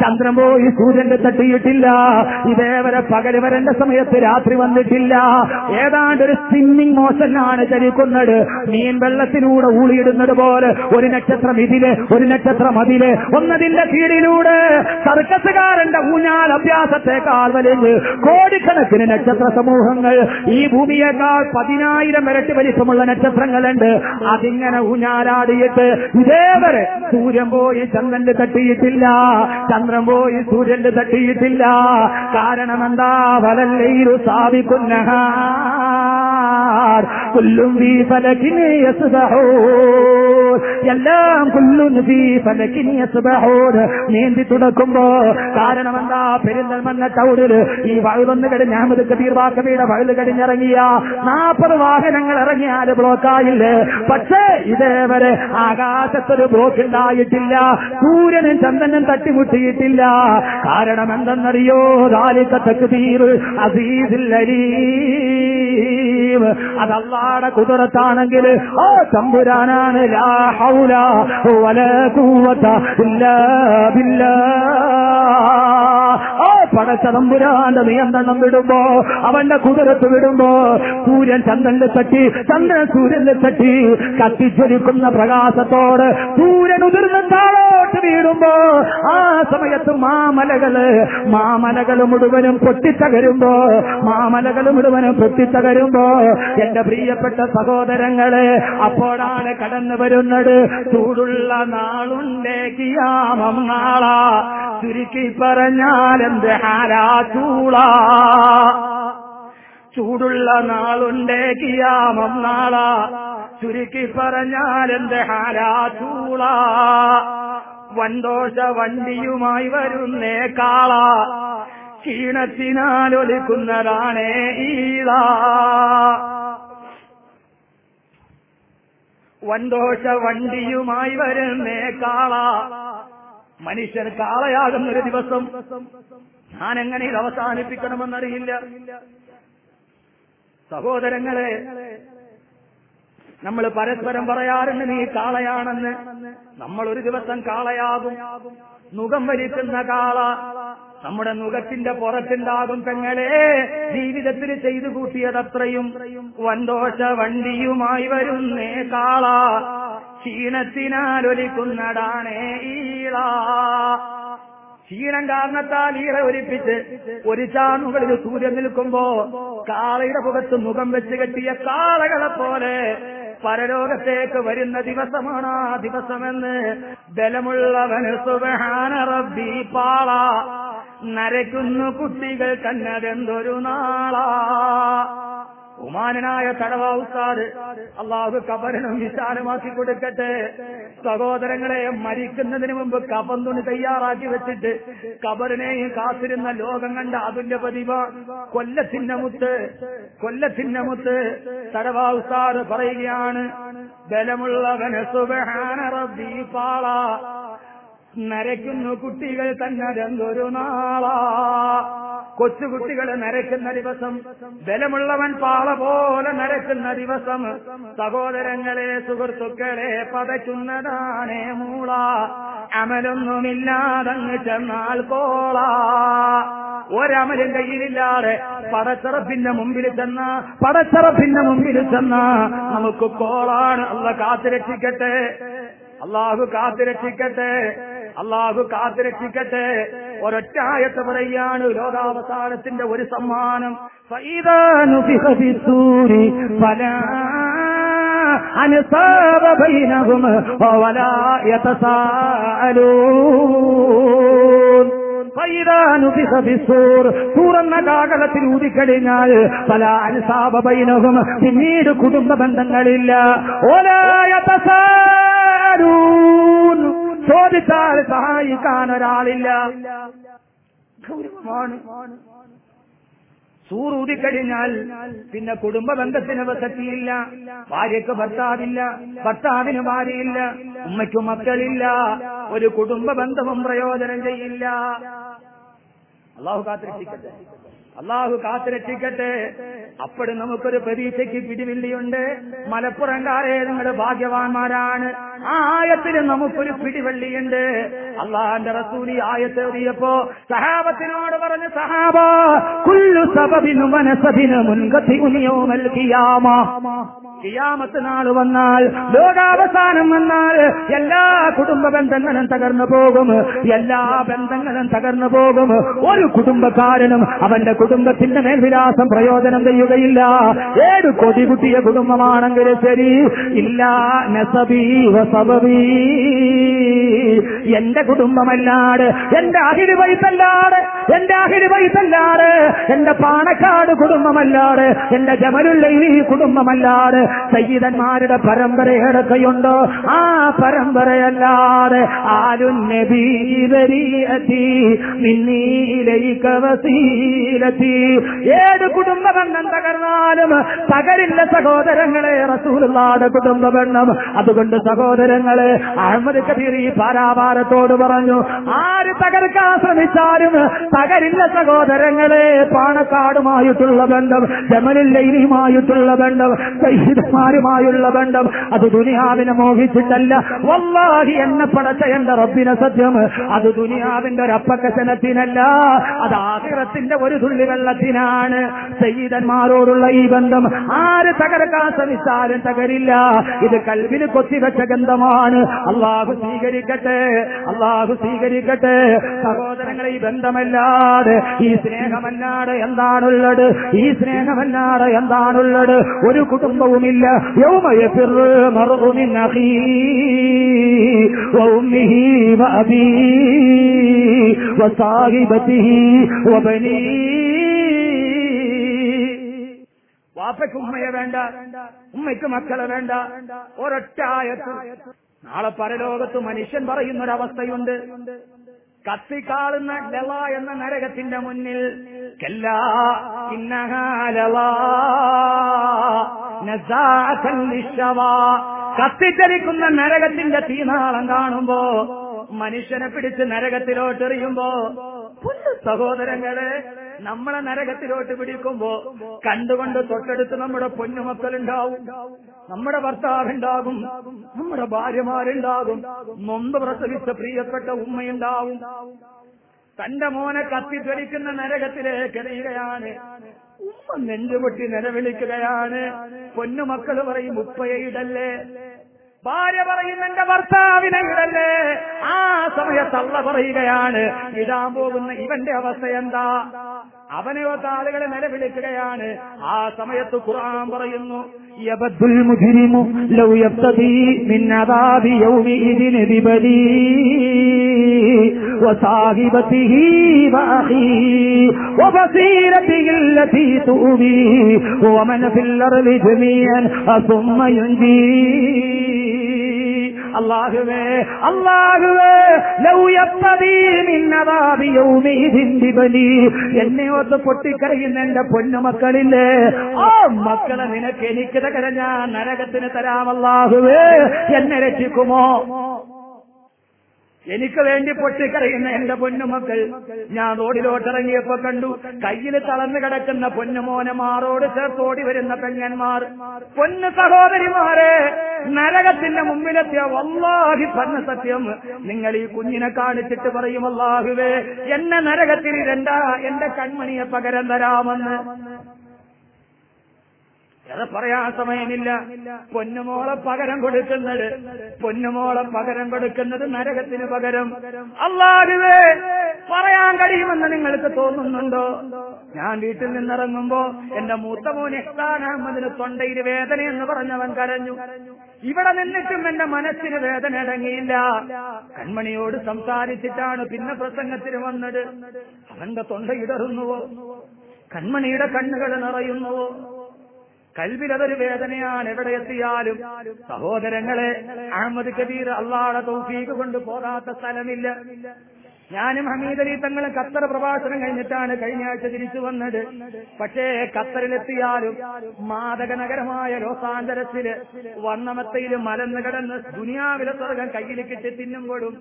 ചന്ദ്രൻ പോയി സൂര്യന്റെ തട്ടിയിട്ടില്ല. ഇതേവരെ പകൽ വരേണ്ട സമയത്ത് രാത്രി വന്നിട്ടില്ല. ഏതാണ്ട് ഒരു സ്പിന്നിങ് മോഷനാണ് ചലിക്കുന്നത്. മീൻ വെള്ളത്തിലൂടെ ഊളിയിടുന്നത് പോലെ ഒരു നക്ഷത്രം ഇതിൽ ഒരു നക്ഷത്രം അതിൽ. ഒന്നതിന്റെ കീഴിലൂടെ സർക്കസുകാരന്റെ ഊഞ്ഞാൽ അഭ്യാസത്തെക്കാൾ വലിയ കോടിക്കണക്കിന് നക്ഷത്ര സമൂഹങ്ങൾ ഈ ഭൂമിയേക്കാൾ പതിനായിരം ഇരട്ടി വലിപ്പമുള്ള നക്ഷത്രങ്ങളുണ്ട്. അതിങ്ങനെ ഊഞ്ഞാലാടിയിട്ട് ഇതേവരെ സൂര്യൻ പോയി ചന്ദ്രന്റെ തട്ടിയിട്ടില്ല. ചന്ദ്രൻ പോയി സൂര്യന്റെ തട്ടിയിട്ടില്ല. കാരണം എന്താ സ്ഥാപിക്കുന്ന കുല്ലും വീ ഫലക്കിനെ എല്ലാം കുല്ലും ഫീ ഫലക്കിനി യസ്ബഹൂൻ. നീന്തി തുടക്കുമ്പോ കാരണം എന്താ പെരിന്തൽമണ്ണ ടൗണിൽ ഈ വഴുതൊന്ന് കഴിഞ്ഞ് അഹമ്മദ് കബീർ വാക്കബിയുടെ വഴുത് കഴിഞ്ഞിറങ്ങിയ നാൽപ്പത് വാഹനങ്ങൾ ഇറങ്ങിയാൽ ബ്ലോക്കായില്ലേ. പക്ഷേ ഇതേവരെ ആകാശത്തൊരു ബ്ലോക്ക് ഉണ്ടായിട്ടില്ല സൂര്യനും ചന്ദ്രനും തട്ടിമുട്ടിയിട്ടില്ല. കാരണം എന്തെന്നറിയോ ദാലിക്ക തക്ബീർ അസീസിൽ അലീം. അതല്ലാടെ കുതിരത്താണെങ്കിൽ ആ തമ്പുരാനാണ് ലാ പടച്ച തമ്പുരാന്റെ നിയന്ത്രണം വിടുമ്പോ അവന്റെ കുതിരത്ത് വിടുമ്പോ സൂര്യൻ ചന്ദ്രന്റെ തട്ടി ചന്ദ്രൻ സൂര്യന്റെ തട്ടി കത്തിച്ചൊലിക്കുന്ന പ്രകാശത്തോട് സൂര്യൻ ഉതിർന്ന താഴോട്ട് വീടുമ്പോ ആ സമയത്ത് മാമലകൾ മാമലകൾ മുഴുവനും പൊട്ടിത്തകരുമ്പോ മാമലകൾ മുഴുവനും പൊട്ടിത്തകരുമ്പോ എന്റെ പ്രിയപ്പെട്ട സഹോദരങ്ങളെ അപ്പോഴാണ് കടന്നു വരുന്നത്. ചൂടുള്ള നാളുണ്ടേ കിയാമം നാളാ. ചുരുക്കി പറഞ്ഞാലെന്ത് ഹാരാ ചൂളാ ചൂടുള്ള നാളുണ്ടേ കിയാമം നാളാ. ചുരുക്കി പറഞ്ഞാലെന്ത് ഹാരാ ചൂളാ വണ്ടിയുമായി വരുന്നേ കാള. ക്ഷീണത്തിനാലൊലിക്കുന്നതാണേ ഈള വൻദോഷ വണ്ടിയുമായി വരുന്നേ കാള. മനുഷ്യൻ കാളയാകുന്ന ഒരു ദിവസം ഞാൻ എങ്ങനെ ഇത് അവസാനിപ്പിക്കണമെന്നറിയില്ല. സഹോദരങ്ങളെ നമ്മൾ പരസ്പരം പറയാറുണ്ട് നീ കാളയാണെന്ന്. നമ്മൾ ഒരു ദിവസം കാളയാകും. നുഖം വലിക്കുന്ന കാള. നമ്മുടെ നുഖത്തിന്റെ പുറത്തുണ്ടാകും പെങ്ങളെ. ജീവിതത്തിൽ ചെയ്തു കൂട്ടിയതത്രയും വന്തോഷ വണ്ടിയുമായി വരുന്നേ കാള. ക്ഷീണത്തിനാലൊലിക്കുന്നടാണേ ഈള. ക്ഷീണം കാരണത്താൽ ഈറ ഒലിപ്പിച്ച് ഒരു ചാണുകളിൽ സൂര്യൻ നിൽക്കുമ്പോ കാളയുടെ പുറത്ത് മുഖം വെച്ച് കെട്ടിയ കാളകളെ പോലെ പരലോകത്തേക്ക് വരുന്ന ദിവസമാണ് ആ ദിവസമെന്ന് ബലമുള്ളവന് സുബഹാന റബ്ബി പാള. നരയ്ക്കുന്നു കുട്ടികൾ കന്നതെന്തൊരു നാളാ. ഉമാനായ തടവ അള്ളാഹു കബറിനും വിശാലമാക്കി കൊടുക്കട്ടെ. സഹോദരങ്ങളെ മരിക്കുന്നതിന് മുമ്പ് കഫൻ തുണി തയ്യാറാക്കി വെച്ചിട്ട് കബറിനെയും കാത്തിരുന്ന ലോകം കണ്ട അതിന്റെ പതിവ കൊല്ലത്തിന്നമുത്ത് കൊല്ലത്തിന്നമുത്ത് കൊല്ലത്തിന്റെ മുത്ത് തടവ ഉസ്താദ് പറയുകയാണ് ബലമുള്ളവന് സുബഹാന റബ്ബി പാള. നരയ്ക്കുന്നു കുട്ടികൾ തന്നെ രണ്ടൊരു നാളാ കൊച്ചുകുട്ടികൾ നരയ്ക്കുന്ന ദിവസം ബലമുള്ളവൻ പാള പോലെ നരയ്ക്കുന്ന ദിവസം സഹോദരങ്ങളെ സുഹൃത്തുക്കളെ പതയ്ക്കുന്നതാണേ മൂള. അമലൊന്നുമില്ലാതങ്ങ് ചെന്നാൽ കോള ഒരമലും കയ്യിലില്ലാതെ പടച്ചറപ്പിന്റെ മുമ്പിൽ ചെന്ന പടച്ചറപ്പിന്റെ മുമ്പിൽ ചെന്ന നമുക്ക് കോളാണ് അല്ല കാത്തുരക്ഷിക്കട്ടെ. അള്ളാഹു കാത്തുരക്ഷിക്കട്ടെ. അള്ളാഹു കാത്തുരക്ഷിക്കട്ടെ ഒരൊറ്റ ആയത്ത് പറയാണ് ലോകാവസാനത്തിന്റെ ഒരു സമ്മാനം أنصاب بينهم ولا يتساءلون സൂറന്ന കാകളത്തിൽ ഊതിക്കഴിഞ്ഞാൽ പല അനുസാപ ബൈനവും പിന്നീട് കുടുംബ ബന്ധങ്ങളില്ല ഓലായ ചോദിച്ചാൽ സഹായിക്കാൻ ഒരാളില്ല. ഗൗരവമാണ്. സൂറൂതിക്കഴിഞ്ഞാൽ പിന്നെ കുടുംബ ബന്ധത്തിന് വസത്തിയില്ല ഭാര്യക്ക് ഭർത്താവില്ല. ഭർത്താവിന് ഭാര്യയില്ല. ഉമ്മയ്ക്കും മക്കളില്ല. ഒരു കുടുംബ ബന്ധവും പ്രയോജനം ചെയ്യില്ല. അള്ളാഹു കാത്തിരക്ഷിക്കട്ടെ. അള്ളാഹു കാത്തിരക്ഷിക്കട്ടെ. അപ്പോൾ നമുക്കൊരു പ്രതീക്ഷയ്ക്ക് പിടിവില്ലിയുണ്ട്. മലപ്പുറംകാരെ നിങ്ങൾ ഭാഗ്യവാന്മാരാണ്. ആ ആയത്തിന് നമുക്കൊരു പിടിവള്ളിയുണ്ട്. അള്ളാന്റെ റസൂലി ആയത്ത് എറിയപ്പോ സഹാബത്തിനോട് പറഞ്ഞ് സഹാബ കുല്ലു സബബിനു മനസബിന് മുൻകത്തി ഉനിയോ നൽകിയാമ കിയാമത്ത് നാൾ വന്നാൽ ലോകാവസാനം വന്നാൽ എല്ലാ കുടുംബ ബന്ധങ്ങളും തകർന്നു പോകും. എല്ലാ ബന്ധങ്ങളും തകർന്നു പോകും. ഒരു കുടുംബക്കാരനും അവന്റെ കുടുംബത്തിന്റെ മേൽവിലാസം പ്രയോജനം ചെയ്യുകയില്ല. ഏത് കൊടി കുട്ടിയ കുടുംബമാണെങ്കിലും ശരി. ഇല്ല നസബി വസബി എന്റെ കുടുംബമല്ലാട് എന്റെ അഹിരി വൈത്തല്ലാട് എന്റെ അഹിരി വൈത്തല്ലാട് എന്റെ പാണക്കാട് കുടുംബമല്ലാട് എന്റെ ജമലുള്ളി കുടുംബമല്ലാട് സയ്യിദന്മാരുടെ പരമ്പര ഏടൊക്കെയുണ്ടോ ആ പരമ്പരയല്ലാതെ ആരും നബീലരീയത്തി ഏത് കുടുംബ ബന്ധം തകർന്നാലും തകരില്ല സഹോദരങ്ങളെ റസൂലുള്ളാടെ കുടുംബ ബന്ധം അതുകൊണ്ട് സഹോദരങ്ങളെ അഹമ്മദ് കബീർ ഈ പാരാവാരത്തോട് പറഞ്ഞു ആര് തകർക്കാൻ ശ്രമിച്ചാലും തകരില്ല സഹോദരങ്ങളെ പാണക്കാടുമായിട്ടുള്ള ബന്ധം ജമലില്ലയിലുമായിട്ടുള്ള ബന്ധം സൈഹിദന്മാരുമായുള്ള ബന്ധം അത് ദുനിയാവിനെ മോഹിച്ചിട്ടല്ല. വല്ലാഹി എന്ന പടച്ച എന്റെ റബ്ബിനെ സത്യം അത് ദുനിയാവിന്റെ ഒരു അപ്പക്കശനത്തിനല്ല അത് ആഗ്രഹത്തിന്റെ ഒരു തുള്ളി വെള്ളത്തിനാണ് സയ്യിദന്മാരോടുള്ള ഈ ബന്ധം. ആര് തകർക്കാൻ ശ്രമിച്ചാലും തകരില്ല ഇത് കൽവിന് കൊത്തിവെച്ച ഗന്ധമാണ്. അള്ളാഹു സ്വീകരിക്കട്ടെ അള്ളാഹു സ്വീകരിക്കട്ടെ. സഹോദരങ്ങളെ ഈ ബന്ധമല്ലാതെ ഈ സ്നേഹമല്ലാതെ എന്താണുള്ളത്? ഈ സ്നേഹമല്ലാതെ എന്താണുള്ളത്? ഒരു കുടുംബവുമില്ല. വബനീ വാപ്പയ്ക്ക് ഉമ്മയെ വേണ്ട ഉമ്മയ്ക്ക് മക്കളെ വേണ്ട. ഒരൊറ്റ നാളെ പരലോകത്ത് മനുഷ്യൻ പറയുന്നൊരവസ്ഥയുണ്ട് കത്തിക്കാളുന്ന ലള എന്ന നരകത്തിന്റെ മുന്നിൽ. കത്തിച്ചലിക്കുന്ന നരകത്തിന്റെ തീനാളം കാണുമ്പോ മനുഷ്യനെ പിടിച്ച് നരകത്തിലോട്ടെറിയുമ്പോ സഹോദരങ്ങളെ നമ്മളെ നരകത്തിലോട്ട് പിടിക്കുമ്പോ കണ്ടുകൊണ്ട് തൊട്ടടുത്ത് നമ്മുടെ പൊന്നുമക്കളുണ്ടാവും. നമ്മുടെ ഭർത്താവുണ്ടാകും. നമ്മുടെ ഭാര്യമാരുണ്ടാകും. നൊന്ത് പ്രസവിച്ച പ്രിയപ്പെട്ട ഉമ്മയുണ്ടാവും. തന്റെ മോനെ കത്തിത്വരിക്കുന്ന നരകത്തിലേക്ക് എറിയുകയാണ് ഉമ്മ നെഞ്ചുപൊട്ടി നിലവിളിക്കുകയാണ്. പൊന്നുമക്കൾ പറയും ഉപ്പയെ ഇടല്ലേ? ഭാര്യ പറയും എന്റെ ഭർത്താവിനെ ഇടല്ലേ? ആ സമയത്ത് അള്ള പറയുകയാണ് ഇടാൻ പോകുന്ന ഇവന്റെ അവസ്ഥ എന്താ? അവനെ ഒത്ത ആളുകളെ നിലവിളിക്കുകയാണ് ആ സമയത്ത് ഖുർആൻ പറയുന്നു യബദ്ദുൽ മുജ്രിമു ലൗ യബ്തദി മിൻ അദാബി യൗമിഇദിൻ ബിബലി وصاحبته وأخيه وفصيلته التي تؤويه ومن في الأرض جميعا ثم ينجيه അള്ളാഹുവേ അള്ളാഹുവേ എന്നെ ഒത്ത് പൊട്ടിക്കറിയുന്ന എന്റെ പൊന്നുമക്കളില്ലേ ആ മക്കളെ നിനക്ക് എനിക്ക് തകര ഞാൻ നരകത്തിന് തരാം അള്ളാഹുവേ. എന്നെ രക്ഷിക്കുമോ? എനിക്ക് വേണ്ടി പൊട്ടിക്കറിയുന്ന എന്റെ പൊന്നുമക്കൾ ഞാൻ റോഡിലോട്ടിറങ്ങിയപ്പോ കണ്ടു കയ്യിൽ തളർന്നു കിടക്കുന്ന പൊന്നുമോനെ മാറോട് ചേർത്തോടി വരുന്ന പെങ്ങന്മാർ. പൊന്നു സഹോദരിമാരെ നരകത്തിന്റെ മുമ്പിലെത്തിയ വല്ലാഹി പറഞ്ഞ സത്യം നിങ്ങൾ ഈ കുഞ്ഞിനെ കാണിച്ചിട്ട് പറയും അല്ലാഹുവേ എന്നെ നരകത്തിൽ രണ്ടാ എന്റെ കൺമണിയെ പകരം തരാമെന്ന്. അത് പറയാൻ സമയമില്ല. പൊന്നുമോളെ പകരം കൊടുക്കുന്നത് പൊന്നുമോളെ പകരം കൊടുക്കുന്നത് നരകത്തിന് പകരം. അല്ലാരുവേ പറയാൻ കഴിയുമെന്ന് നിങ്ങൾക്ക് തോന്നുന്നുണ്ടോ? ഞാൻ വീട്ടിൽ നിന്നിറങ്ങുമ്പോ എന്റെ മൂത്ത മോൻ ഇഹ്സാൻ തൊണ്ടയിൽ വേദന എന്ന് പറഞ്ഞവൻ കരഞ്ഞു. ഇവിടെ നിന്നിട്ടും എന്റെ മനസ്സിന് വേദന അടങ്ങിയില്ല. കൺമണിയോട് സംസാരിച്ചിട്ടാണ് പിന്നെ പ്രസംഗത്തിന് വന്നത്. അവന്റെ തൊണ്ട ഇടറുന്നുവോ? കൺമണിയുടെ കണ്ണുകൾ നിറയുന്നുവോ? കൽവിലതൊരു വേദനയാണ്. എവിടെ എത്തിയാലും സഹോദരങ്ങളെ അഹമ്മദ് കബീർ അള്ളാടെ തൗഫീഖ് കൊണ്ട് പോകാത്ത സ്ഥലമില്ല. ഞാനും ഹമീദ് അലി തങ്ങളും ഖത്തർ പ്രഭാഷണം കഴിഞ്ഞിട്ടാണ് കഴിഞ്ഞ ആഴ്ച തിരിച്ചു വന്നത്. പക്ഷേ ഖത്തറിലെത്തിയാലും മാതക നഗരമായ ലോസ് ആഞ്ചലസിൽ മലന്ന് കിടന്ന് ദുനിയാവിലെ സ്വർഗം കയ്യിൽ കിട്ടി തിന്നുമ്പോഴും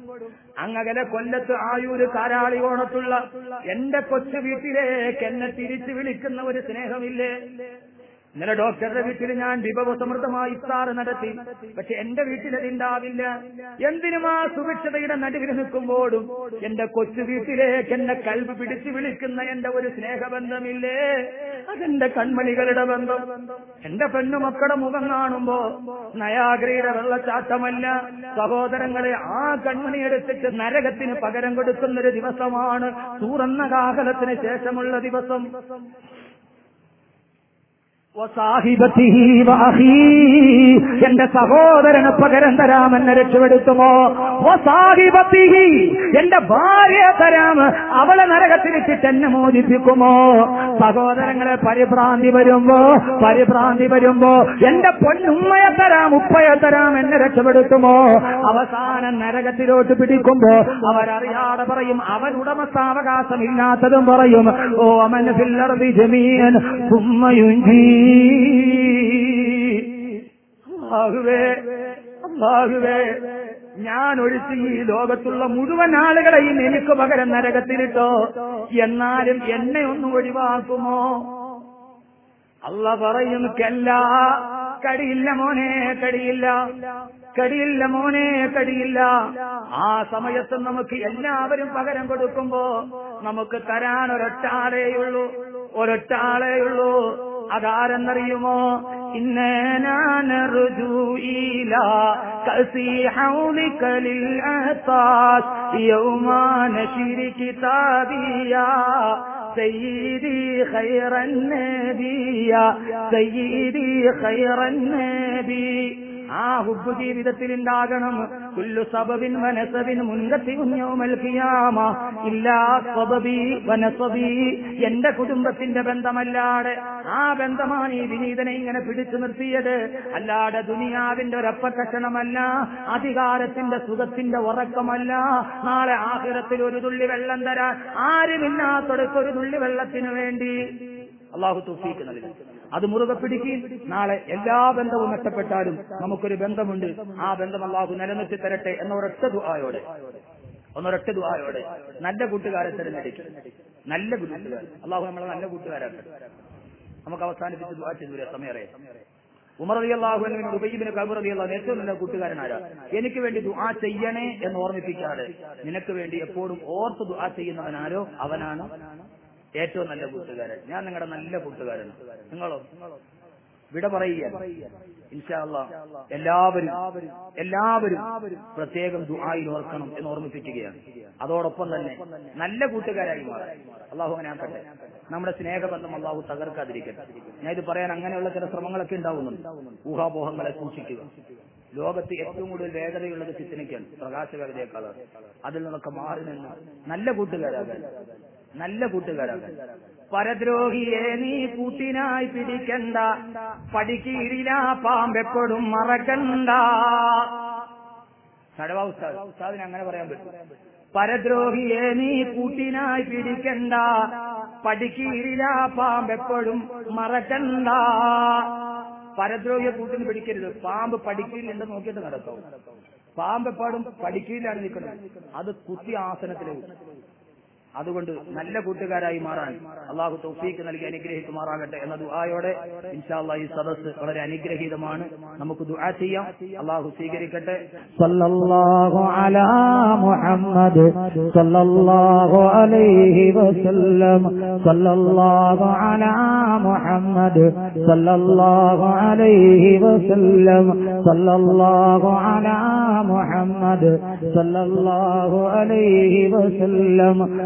അങ്ങകലെ കൊല്ലത്ത് ആയൂര് കാരാളി ഓണത്തുള്ള എന്റെ കൊച്ചു വീട്ടിലേക്ക് എന്നെ തിരിച്ചു വിളിക്കുന്ന ഒരു സ്നേഹമില്ലേ? ഇന്നലെ ഡോക്ടറുടെ വീട്ടിൽ ഞാൻ വിഭവസമൃദ്ധമായി ഇഫ്താർ നടത്തി. പക്ഷെ എന്റെ വീട്ടിൽ അതുണ്ടാവില്ല. എന്തിനും ആ സുഭിക്ഷതയുടെ നടുവിൽ നിൽക്കുമ്പോഴും എന്റെ കൊച്ചു വീട്ടിലേക്ക് എന്നെ കൽവ് പിടിച്ചു വിളിക്കുന്ന എന്റെ ഒരു സ്നേഹബന്ധമില്ലേ? അതെന്റെ കൺമണികളുടെ ബന്ധം. എന്റെ പെണ്ണുമക്കളുടെ മുഖം കാണുമ്പോ നയാഗ്രയുടെ വെള്ളച്ചാട്ടമല്ല. സഹോദരങ്ങളെ ആ കൺമണി എടുത്തിട്ട് നരകത്തിന് പകരം കൊടുക്കുന്നൊരു ദിവസമാണ്. തുറന്ന കാഹലത്തിന് ശേഷമുള്ള ദിവസം. എന്റെ സഹോദരന് പകരം തരാമെന്ന് രക്ഷപ്പെടുത്തുമോ. എന്റെ ഭാര്യയെ തരാം. അവളെ നരകത്തിലിട്ടിട്ട് എന്നെ മോചിപ്പിക്കുമോ? സഹോദരങ്ങളെ പരിഭ്രാന്തി വരുമ്പോ പരിഭ്രാന്തി വരുമ്പോ എന്റെ പൊന്നുമ്മയെ തരാം ഉപ്പയെ തരാം എന്നെ രക്ഷപ്പെടുത്തുമോ? അവസാനം നരകത്തിലോട്ട് പിടിക്കുമ്പോ അവരറിയാതെ പറയും അവൻ ഉടമസ്ഥാവകാശമില്ലാത്തതും പറയും ഓ അമൻ ഫില്ലർദി ജമീൻ സുമ്മയുഞ്ചീ ഞാൻ ഒഴിച്ച് ഈ ലോകത്തുള്ള മുഴുവൻ ആളുകളെയും എനിക്ക് പകരം നരകത്തിലിട്ടോ? എന്നാലും എന്നെ ഒന്നും ഒഴിവാക്കുമോ? അല്ല പറയും കല്ല കടിയില്ല മോനെ കടിയില്ല കടിയില്ല മോനെ കടിയില്ല. ആ സമയത്ത് നമുക്ക് എല്ലാവരും പകരം കൊടുക്കുമ്പോ നമുക്ക് തരാൻ ഒരൊറ്റ ആളേയുള്ളൂ ഒരൊറ്റ ആളേയുള്ളൂ അതാരെന്നറിയുമോ ഇന്നേനാനറുജൂയില കസി ഹൗലിക്കലിൽ അഹ്താസ് യൗമാന ശിരി കിതാബിയ سيدي خير النبي يا سيدي خير النبي ആ ഹുബ് ജീവിതത്തിൽ ഉണ്ടാകണം കുല്ലു സബബിൻ വനസബിൻ മുൻകത്തി കുഞ്ഞോ മൽക്കിയാമ ഇല്ലാ സബബി വനസബി. എന്റെ കുടുംബത്തിന്റെ ബന്ധമല്ലാടെ ആ ബന്ധമാണ് ഈ വിനീതനെ ഇങ്ങനെ പിടിച്ചു നിർത്തിയത്. അല്ലാതെ ദുനിയാവിന്റെ ഒരപ്പക്കഷണമല്ല അധികാരത്തിന്റെ സുഖത്തിന്റെ ഉറക്കമല്ല. നാളെ ആഹിറത്തിൽ ഒരു തുള്ളി വെള്ളം തരാൻ ആരുമില്ലാത്തടത്ത് തുള്ളി വെള്ളത്തിനു വേണ്ടി. അള്ളാഹു തൂഫീക്ക് അത് മുറുകെ പിടിക്കുകയും നാളെ എല്ലാ ബന്ധവും നഷ്ടപ്പെട്ടാലും നമുക്കൊരു ബന്ധമുണ്ട്. ആ ബന്ധം അള്ളാഹു നിലനിർത്തി തരട്ടെ എന്ന ഒരൊറ്റ ദുആയോടെ. ഒന്നൊരൊറ്റ ദുആയോടെ. നല്ല കൂട്ടുകാരെ തിരഞ്ഞെടുക്കും. നല്ല കൂട്ടുകാർ. അള്ളാഹു നമ്മളെ നല്ല കൂട്ടുകാരാണ് നമുക്ക് അവസാനിപ്പിച്ച് ദുആ ചെയ്തു സമയറേ. ഉമർ അലി അള്ളാഹുവിനോട് ഉബൈബിന് കബർ അലി അള്ളാഹു ഏറ്റവും നല്ല കൂട്ടുകാരനാരാ എനിക്ക് വേണ്ടി ദുആ ചെയ്യണേ എന്ന് ഓർമ്മിപ്പിക്കാതെ നിനക്ക് വേണ്ടി എപ്പോഴും ഓർത്ത് ദുആ ചെയ്യുന്നവനാരോ? അവനാണ്? ഏറ്റവും നല്ല കൂട്ടുകാരൻ. ഞാൻ നിങ്ങളുടെ നല്ല കൂട്ടുകാരനാണ്. നിങ്ങളോ? വിട പറയുക ഇൻഷാല്ല എല്ലാവരും എല്ലാവരും പ്രത്യേകം ദുആയിൽ ഓർക്കണം എന്ന് ഓർമ്മിപ്പിക്കുകയാണ്. അതോടൊപ്പം തന്നെ നല്ല കൂട്ടുകാരായി മാറാം അള്ളാഹു അങ്ങനെ ആക്കട്ടെ. നമ്മുടെ സ്നേഹബന്ധം അള്ളാഹു തകർക്കാതിരിക്കട്ടെ. ഞാൻ ഇത് പറയാൻ അങ്ങനെയുള്ള ചില ശ്രമങ്ങളൊക്കെ ഉണ്ടാവുന്നുണ്ട്. ഊഹാപോഹങ്ങളെ സൂക്ഷിക്കുക. ലോകത്ത് ഏറ്റവും കൂടുതൽ വേഗതയുള്ളത് ചിത്തനയ്ക്കാണ് പ്രകാശ അതിൽ നിന്നൊക്കെ മാറി നിന്ന് നല്ല കൂട്ടുകാരാകാൻ. നല്ല കൂട്ടുകാരാണ് പരദ്രോഹിയെ നീ കൂട്ടിനായി പിടിക്കണ്ട. പടിക്കീരില പാമ്പെപ്പോഴും മറക്കണ്ട. ഉസ്താദ്. ഉസ്താദിന് അങ്ങനെ പറയാൻ പറ്റും. പരദ്രോഹിയെ നീ കൂട്ടിനായി പിടിക്കണ്ട. പടിക്കീരില പാമ്പെപ്പോഴും മറക്കണ്ട. പരദ്രോഹിയെ കൂട്ടിന് പിടിക്കരുത്. പാമ്പ് പടിക്കീരിലുണ്ട് നോക്കിയിട്ട് നടക്കും. പാമ്പെപ്പാടും പടിക്കീരിലാണ് നിൽക്കുന്നത്. അത് കുത്തി ആസനത്തിലേക്ക് അതുകൊണ്ട് നല്ല കൂട്ടുകാരായി മാറാൻ അള്ളാഹു തൗഫീക്ക് നൽകി അനുഗ്രഹിക്കുമാറാകട്ടെ എന്ന ദുആയോടെ ഇൻഷാല്ലാ ഈ സദസ് വളരെ അനുഗ്രഹീതമാണ്. നമുക്ക് ദുആ ചെയ്യാം. അള്ളാഹു സ്വീകരിക്കട്ടെ. സല്ലല്ലാഹു അലാ മുഹമ്മദ് സല്ലല്ലാഹു അലൈഹി വസല്ലം. അലാ മുഹമ്മദ് അലൈഹി വസല്ലം. അലാ മുഹമ്മദ് അലൈഹി വസല്ലം.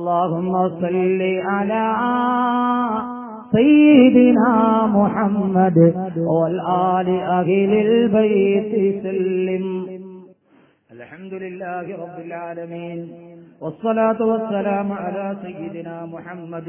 اللهم صل على سيدنا محمد والآل أهل البيت سلم الحمد لله رب العالمين والصلاة والسلام على سيدنا محمد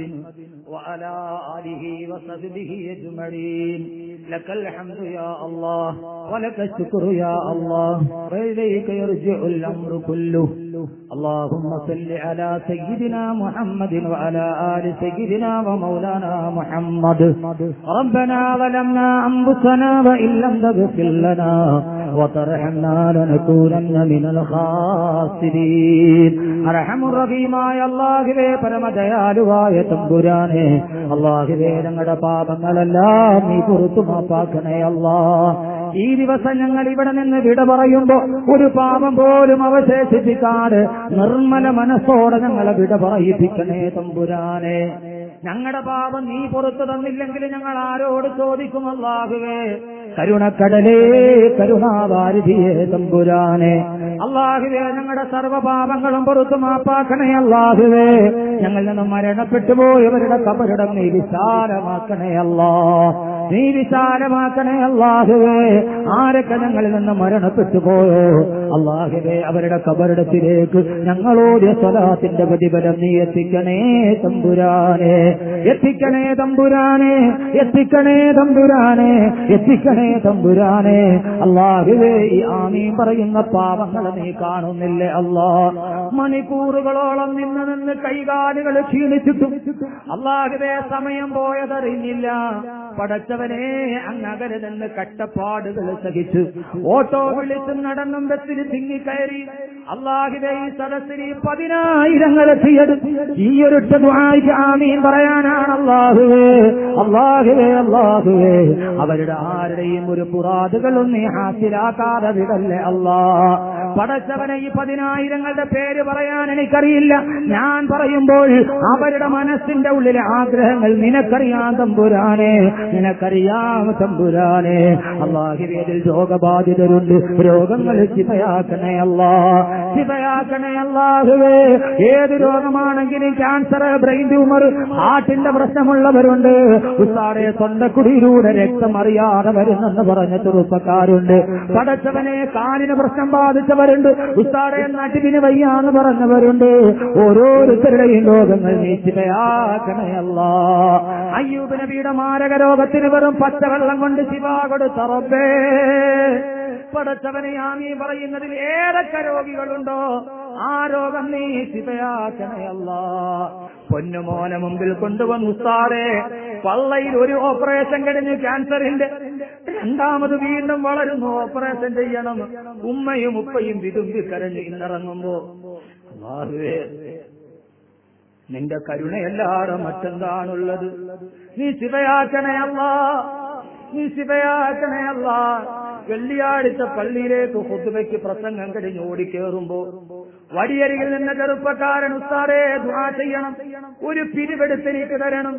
وعلى آله وصحبه أجمعين. لك الحمد يا الله ولك الشكر يا الله. وإليك يرجع الأمر كله. اللهم صل على سيدنا محمد وعلى آل سيدنا ومولانا محمد ربنا ظلمنا أنفسنا وإن لم تغفر لنا وترحمنا لنكونن من الخاسرين അറഹമുറഹീമായ അള്ളാഹുവേ പരമദയാലുവായ തമ്പുരാനെ അള്ളാഹുവേ ഞങ്ങളുടെ പാപങ്ങളെല്ലാം നീ പുറത്തു മാപ്പാക്കണേ അല്ലാ ഈ ദിവസം ഞങ്ങൾ ഇവിടെ നിന്ന് വിട പറയുമ്പോ ഒരു പാപം പോലും അവശേഷിപ്പിക്കാതെ നിർമ്മല മനസ്സോടെ ഞങ്ങളെ വിട പറയിപ്പിക്കണേ തമ്പുരാനെ. ഞങ്ങളുടെ പാപം നീ പുറത്തു തന്നില്ലെങ്കിൽ ഞങ്ങൾ ആരോട് ചോദിക്കും അള്ളാഹുവേ കരുണക്കടലേ കരുണാവാരിധിയേ തമ്പുരാനെ. അള്ളാഹുവേ ഞങ്ങളുടെ സർവപാപങ്ങളും പുറത്തു മാപ്പാക്കണേ അള്ളാഹുവേ ഞങ്ങൾ നിന്നും മരണപ്പെട്ടു പോയവരുടെ കബരിടം നീ വിശാലമാക്കണേ അല്ലാ. നീ വിശാലമാക്കണേ അള്ളാഹുവേ ആരൊക്കെ ഞങ്ങളിൽ നിന്ന് മരണപ്പെട്ടു പോയോ? അള്ളാഹുവേ അവരുടെ കബറിടത്തിലേക്ക് ഞങ്ങളോട് സ്വലാത്തിന്റെ പ്രതിഫലം നീ എത്തിക്കണേ തമ്പുരാനെ. എത്തിക്കണേ തമ്പുരാനെ എത്തിക്കണേ തമ്പുരാനെ എത്തിക്കണേ തമ്പുരാനെ. അള്ളാഹുവേ ഈ ആമീൻ പറയുന്ന പാവങ്ങളെ നീ കാണുന്നില്ലേ അല്ലാ മണിക്കൂറുകളോളം നിന്ന് നിന്ന് കൈകാലുകൾ ക്ഷീണിച്ചിട്ടും അള്ളാഹുവേ സമയം പോയതറിഞ്ഞില്ല. പടച്ചവനെ അങ്ങകരെ നിന്ന് കട്ടപ്പാടുകൾ സഹിച്ച് ഓട്ടോ വിളിച്ചും നടന്നും ബസ്സിൽ തിങ്ങിക്കയറി അള്ളാഹിലെ ഈ സദസ്സിൽ ഈ പതിനായിരങ്ങൾ ഈ ഒരു ആമീൻ പറയാനാണ് അള്ളാഹുവേ. അള്ളാഹുവേ അള്ളാഹുവേ. അവരുടെ ആരുടെയും ഒരു പുറാതുകളും നീ ഹാസിലാക്കാതെ വിടല്ലേ അള്ളാഹ് പടച്ചവനെ ഈ പതിനായിരങ്ങളുടെ പേര് പറയാൻ എനിക്കറിയില്ല. ഞാൻ പറയുമ്പോൾ അവരുടെ മനസ്സിന്റെ ഉള്ളിലെ ആഗ്രഹങ്ങൾ നിനക്കറിയാം തമ്പുരാനെ. നിനക്കറിയാം തമ്പുരാനെ? അള്ളാഹിവേദിൽ രോഗബാധിതരുണ്ട്. രോഗങ്ങൾ ചിതയാക്കണേ അല്ലാ ചിതയാക്കണേ അല്ലാഹുവേ. ഏത് രോഗമാണെങ്കിലും ക്യാൻസർ ബ്രെയിൻ ട്യൂമർ ഹാർട്ടിന്റെ പ്രശ്നമുള്ളവരുണ്ട്. ഉസ്താടെ തൊണ്ടക്കുടിയിലൂടെ രക്തം അറിയാതെ വരുന്നെന്ന് പറഞ്ഞ ചെറുപ്പക്കാരുണ്ട്. പടച്ചവനെ കാലിന് പ്രശ്നം ബാധിച്ചവരുണ്ട്. ഉസ്താടെ നടുവിന് വയ്യാന്ന് പറഞ്ഞവരുണ്ട്. ഓരോരുത്തരുടെയും രോഗങ്ങൾ നീ ചിതയാക്കണയല്ല അയ്യൂബ് നബിയുടെ മാരക രോഗത്തിന് വെറും പച്ചവെള്ളം കൊണ്ട് ശിവ കൊടുത്തറബേ പടച്ചവനെ ആ നീ പറയുന്നതിൽ ഏതൊക്കെ രോഗികളുണ്ടോ? ആ രോഗം നീ ശിവയാക്കണയല്ല പൊന്നുമോനെ മുമ്പിൽ കൊണ്ടുവന്നു സാറേ പള്ളയിൽ ഒരു ഓപ്പറേഷൻ കഴിഞ്ഞ് ക്യാൻസറിന്റെ രണ്ടാമത് വീണ്ടും വളരുന്നു. ഓപ്പറേഷൻ ചെയ്യണം. ഉമ്മയും ഉപ്പയും വിതുമ്പി കരഞ്ഞ് ഇന്നിറങ്ങുമ്പോ നിന്റെ കരുണയല്ലാതെ മറ്റെന്താണുള്ളത്? നീ ശിവയാക്കണയല്ല നീ ശിവയാക്കണയല്ല വെള്ളിയാഴ്ച പള്ളിയിലേക്ക് ഹുദ്ബയ്ക്ക് പ്രസംഗം കഴിഞ്ഞ് ഓടിക്കേറുമ്പോ വടിയരികിൽ നിന്ന ചെറുപ്പക്കാരൻ ഉസ്താദേ ദുആ ചെയ്യണം. ഒരു പിരിവെടുത്ത് എനിക്ക് തരണം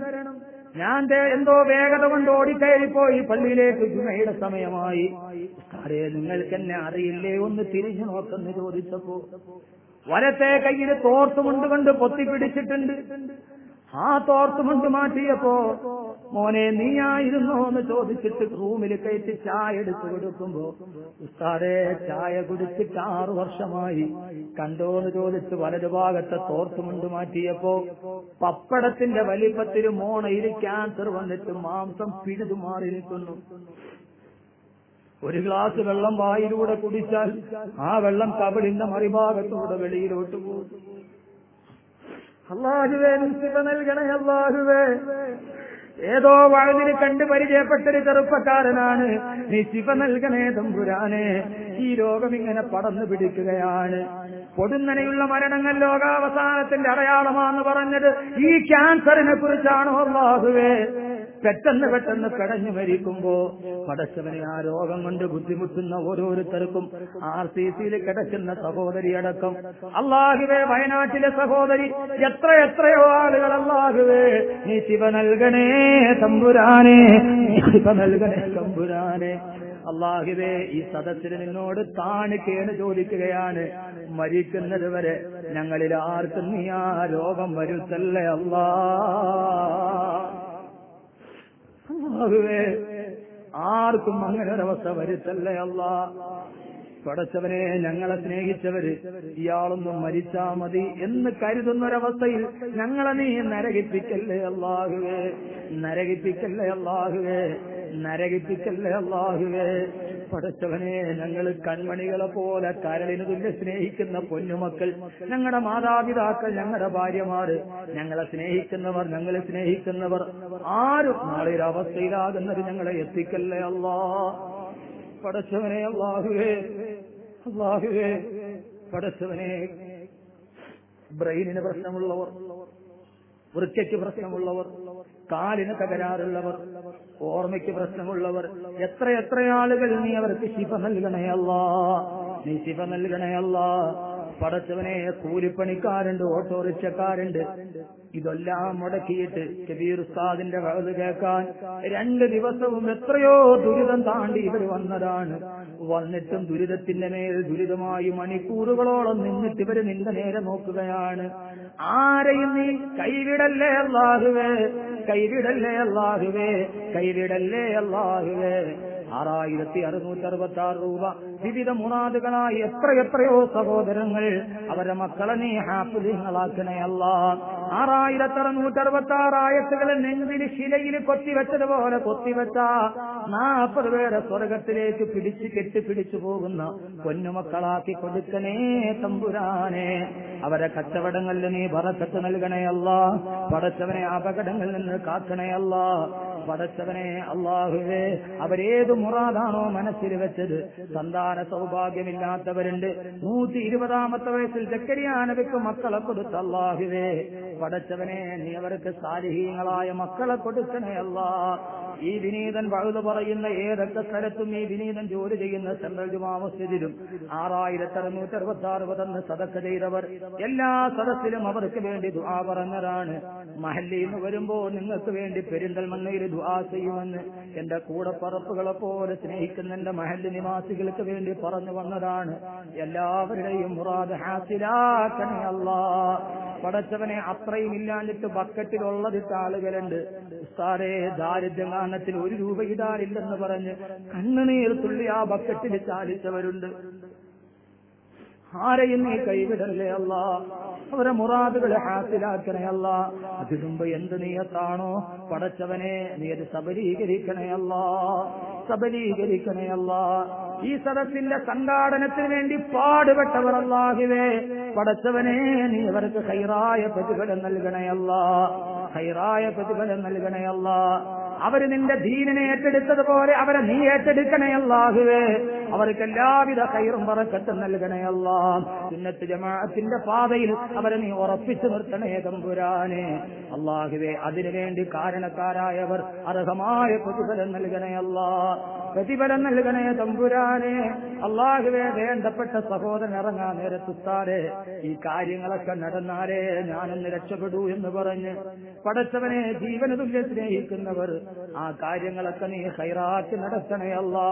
ഞാൻ എന്തോ വേഗത കൊണ്ട് ഓടിക്കയറിപ്പോയി. പള്ളിയിലേക്ക് ജുമയുടെ സമയമായി. ഉസ്താദേ നിങ്ങൾക്ക് എന്നെ അറിയില്ലേ? ഒന്ന് തിരിഞ്ഞു നോക്കെന്ന് ചോദിച്ചപ്പോ വലത്തെ കയ്യിൽ തോർത്തുമുണ്ട് കൊണ്ട് പൊത്തിപ്പിടിച്ചിട്ടുണ്ട് ആ തോർത്തുമുണ്ട് മാറ്റിയപ്പോ മോനെ നീയായിരുന്നോ എന്ന് ചോദിച്ചിട്ട് റൂമിൽ കയറ്റി ചായ എടുത്തു കൊടുക്കുമ്പോ ഉസ്താദേ ചായ കുടിച്ചിട്ട് ആറു വർഷമായി. കണ്ടോ എന്ന് ചോദിച്ച് വലതു ഭാഗത്തെ തോർത്തുമുണ്ട് മാറ്റിയപ്പോ പപ്പടത്തിന്റെ വലിപ്പത്തിൽ മോണയിൽ ക്യാൻസർ വന്നിട്ട് മാംസം പിഴുതു മാറി നിൽക്കുന്നു. ഒരു ഗ്ലാസ് വെള്ളം വായിലൂടെ കുടിച്ചാൽ ആ വെള്ളം കബളിന്റെ മറിഭാഗത്തൂടെ വെളിയിലോട്ട് പോകും. അള്ളാഹുവേ നൽകണേ അള്ളാഹുവേ ഏതോ വഴുതിന് കണ്ട് പരിചയപ്പെട്ടൊരു ചെറുപ്പക്കാരനാണ്. നീ ശിവ നൽകണേ തമ്പുരാനെ. ഈ രോഗം ഇങ്ങനെ പടന്നു പിടിക്കുകയാണ്. പൊടുന്നനെയുള്ള മരണങ്ങൾ ലോകാവസാനത്തിന്റെ അടയാളമാണെന്ന് പറഞ്ഞത് ഈ ക്യാൻസറിനെ കുറിച്ചാണോ അള്ളാഹുവേ? പെട്ടെന്ന് പെട്ടെന്ന് പെടഞ്ഞു മരിക്കുമ്പോ പടച്ചവനെ ആ രോഗം കൊണ്ട് ബുദ്ധിമുട്ടുന്ന ഓരോരുത്തർക്കും ആർ സി സിയിൽ കിടക്കുന്ന സഹോദരി അടക്കം അള്ളാഹുവേ വയനാട്ടിലെ സഹോദരി എത്ര എത്രയോ ആളുകൾ അള്ളാഹുവേ നീ ശിവ നൽകണേ തമ്പുരാനെ നീ ശിവ നൽകണേ തമ്പുരാനെ. അള്ളാഹുവേ ഈ സദസ്സിൽ നിന്നോട് താണിക്കേണ് ചോദിക്കുകയാണ്. മരിക്കുന്നത് വരെ ഞങ്ങളിൽ ആർക്കും നീ ആ രോഗം വരുത്തല്ലേ അല്ലാ. ആർക്കും അങ്ങനെ ഒരവസ്ഥ വരുത്തല്ലേ അല്ല? പടച്ചവനെ ഞങ്ങളെ സ്നേഹിച്ചവര് ഇയാളൊന്നും മരിച്ചാ മതി എന്ന് കരുതുന്നൊരവസ്ഥയിൽ ഞങ്ങളെ നീ നരകിപ്പിക്കല്ലേ അള്ളാഹുവേ നരകിപ്പിക്കല്ലേ അള്ളാഹുവേ നരകിപ്പിക്കല്ലേ അള്ളാഹുവേ പടച്ചവനെ ഞങ്ങൾ കൺമണികളെ പോലെ കരളിന് തുല്യ സ്നേഹിക്കുന്ന പൊന്നുമക്കൾ ഞങ്ങളുടെ മാതാപിതാക്കൾ ഞങ്ങളുടെ ഭാര്യമാര് ഞങ്ങളെ സ്നേഹിക്കുന്നവർ ഞങ്ങളെ സ്നേഹിക്കുന്നവർ ആരും നാളെ ഒരു ഞങ്ങളെ എത്തിക്കല്ലേ അല്ലാ പടച്ചവനെ അള്ളാഹുവേ അള്ളാഹുവേ പടച്ചവനെ ബ്രെയിനിന് പ്രശ്നമുള്ളവർ വൃക്കയ്ക്ക് പ്രശ്നമുള്ളവർ കാലിന് തകരാറുള്ളവർ ഓർമ്മയ്ക്ക് പ്രശ്നമുള്ളവർ എത്ര എത്ര ആളുകൾ നീ അവർക്ക് ശിവ നൽകണയല്ല നീ ശിവ നൽകണയല്ല പടച്ചവനെ കൂലിപ്പണിക്കാരുണ്ട് ഓട്ടോറിക്ഷക്കാരുണ്ട്. ഇതെല്ലാം മുടക്കിയിട്ട് കബീർ ഉസ്താദിന്റെ കഥ കേൾക്കാൻ രണ്ട് ദിവസവും എത്രയോ ദുരിതം താണ്ടി ഇവർ വന്നതാണ്. വന്നിട്ടും ദുരിതത്തിന്റെ മേൽ ദുരിതമായി മണിക്കൂറുകളോളം നിന്നിട്ട് ഇവർ നിന്റെ നേരെ നോക്കുകയാണ്. ആരെയും നീ കൈവിടല്ലേ അല്ലാഹുവേ? കൈവിടല്ലേ അല്ലാഹുവേ? കൈവിടല്ലേ അല്ലാഹുവേ? ആറായിരത്തി അറുന്നൂറ്റി അറുപത്തി ആറ് രൂപ. വിവിധ മുറാദുകളായി എത്ര എത്രയോ സഹോദരങ്ങൾ അവരെ മക്കളെ നീ ഹാപ്പിലിങ്ങളാക്കണേ അല്ല. ആറായിരത്തി അറുന്നൂറ്റി അറുപത്തി ആറ് ആയത്തുകളെ നെഞ്ചിൽ ശിലയിൽ കൊത്തിവെച്ചതുപോലെ കൊത്തിവെച്ച നാൽപ്പത് പേരെ സ്വർഗത്തിലേക്ക് പിടിച്ചു കെട്ടിപ്പിടിച്ചു പോകുന്ന പൊന്നുമക്കളാക്കി കൊടുക്കണേ തമ്പുരാനെ. അവരെ കച്ചവടങ്ങളിൽ നീ പറക്കത്ത് നൽകണയല്ല പടച്ചവനെ അപകടങ്ങളിൽ നിന്ന് കാക്കണേ കാക്കണയല്ല പടച്ചവനെ അള്ളാഹുവേ അവരേത് മുറാദാണോ മനസ്സിൽ വെച്ചത്? സന്താന സൗഭാഗ്യമില്ലാത്തവരുണ്ട്. നൂറ്റി ഇരുപതാമത്തെ വയസ്സിൽ ചക്കരിയാനവയ്ക്ക് മക്കളെ കൊടുത്ത അള്ളാഹുവേ. പടച്ചവനെ നീ അവർക്ക് സാലിഹീങ്ങളായ മക്കളെ കൊടുക്കണേ അല്ലാ. ഈ വിനീതൻ വഴുതു പറയുന്ന ഏതൊക്കെ സ്ഥലത്തും ഈ വിനീതൻ ജോലി ചെയ്യുന്ന സെൻട്രൽ ജുമാ മസ്ജിദിലും ആറായിരത്തി അറുന്നൂറ്റി അറുപത്തി ആറ് പതെന്ന് സദക്ക ചെയ്തവർ എല്ലാ സദസ്സിലും അവർക്ക് വേണ്ടി ദുആ പറഞ്ഞതാണ് മഹല്ലിൽ നിന്ന് വരുമ്പോൾ നിങ്ങൾക്ക് വേണ്ടി പെരിന്തൽ പെരിന്തൽമണ്ണയിൽ ദുആ ചെയ്യുമെന്ന് എന്റെ കൂടപ്പറപ്പുകളെ പോലെ സ്നേഹിക്കുന്ന എന്റെ മഹല്ലി നിവാസികൾക്ക് വേണ്ടി പറഞ്ഞു വന്നതാണ്. എല്ലാവരുടെയും മുറാദ് ഹാസിലാക്കണേ അല്ലാ പടച്ചവനെ അത്രയും ഇല്ലാഞ്ഞിട്ട് ബക്കറ്റിലുള്ളതിട്ട് ആളുകളുണ്ട്. ഉസ്താദേ ദാരിദ്ര്യം കാരണത്തിൽ ഒരു രൂപ ഇടാനില്ലെന്ന് പറഞ്ഞ് കണ്ണുനീർ തുള്ളി ആ ബക്കറ്റിൽ ചാലിച്ചവരുണ്ട്. ആരെയും നീ കൈവിടല്ലേ അല്ല? അവരെ മുറാദുകളെ ഹാസിലാക്കണേ അല്ല? അതിനുമ്പ് എന്ത് നീയത്താണോ? പടച്ചവനെ നീ അത് സബലീകരിക്കണേ അല്ല? സബലീകരിക്കണേ അല്ല? ഈ സദസ്സിന്റെ സംഘാടനത്തിന് വേണ്ടി പാടുപെട്ടവർ അല്ലാഹിവേ പടച്ചവനെ നീ അവർക്ക് ഹൈറായ പ്രതിഫലം നൽകണയല്ല ഹൈറായ പ്രതിഫലം നൽകണയല്ല. അവർ നിന്റെ ദീനിനെ ഏറ്റെടുത്തതുപോലെ അവരെ നീ ഏറ്റെടുക്കണേ അല്ലാഹുവേ. അവർക്ക് എല്ലാവിധ കയറും പറക്കത്തും നൽകണേ അല്ലാ. സുന്നത്ത് ജമാഅത്തിന്റെ പാതയിൽ അവരെ നീ ഉറപ്പിച്ചു നിർത്തണേ തമ്പുരാനെ. അള്ളാഹുവേ അതിനുവേണ്ടി കാരണക്കാരായവർ അർഹമായ പ്രതിഫലം നൽകണേ പ്രതിഫലം നൽകണേ തമ്പുരാനെ. അള്ളാഹുവേ വേണ്ടപ്പെട്ട സഹോദരൻ ഇറങ്ങാൻ നേരത്തുത്താരെ ഈ കാര്യങ്ങളൊക്കെ നടന്നാലേ ഞാനൊന്ന് രക്ഷപ്പെടൂ എന്ന് പറഞ്ഞ് പടച്ചവനെ ജീവന തുല്യം സ്നേഹിക്കുന്നവർ ആ കാര്യങ്ങളൊക്കെ നീ ഹൈറാക്കി നടത്തണേ അല്ലാ.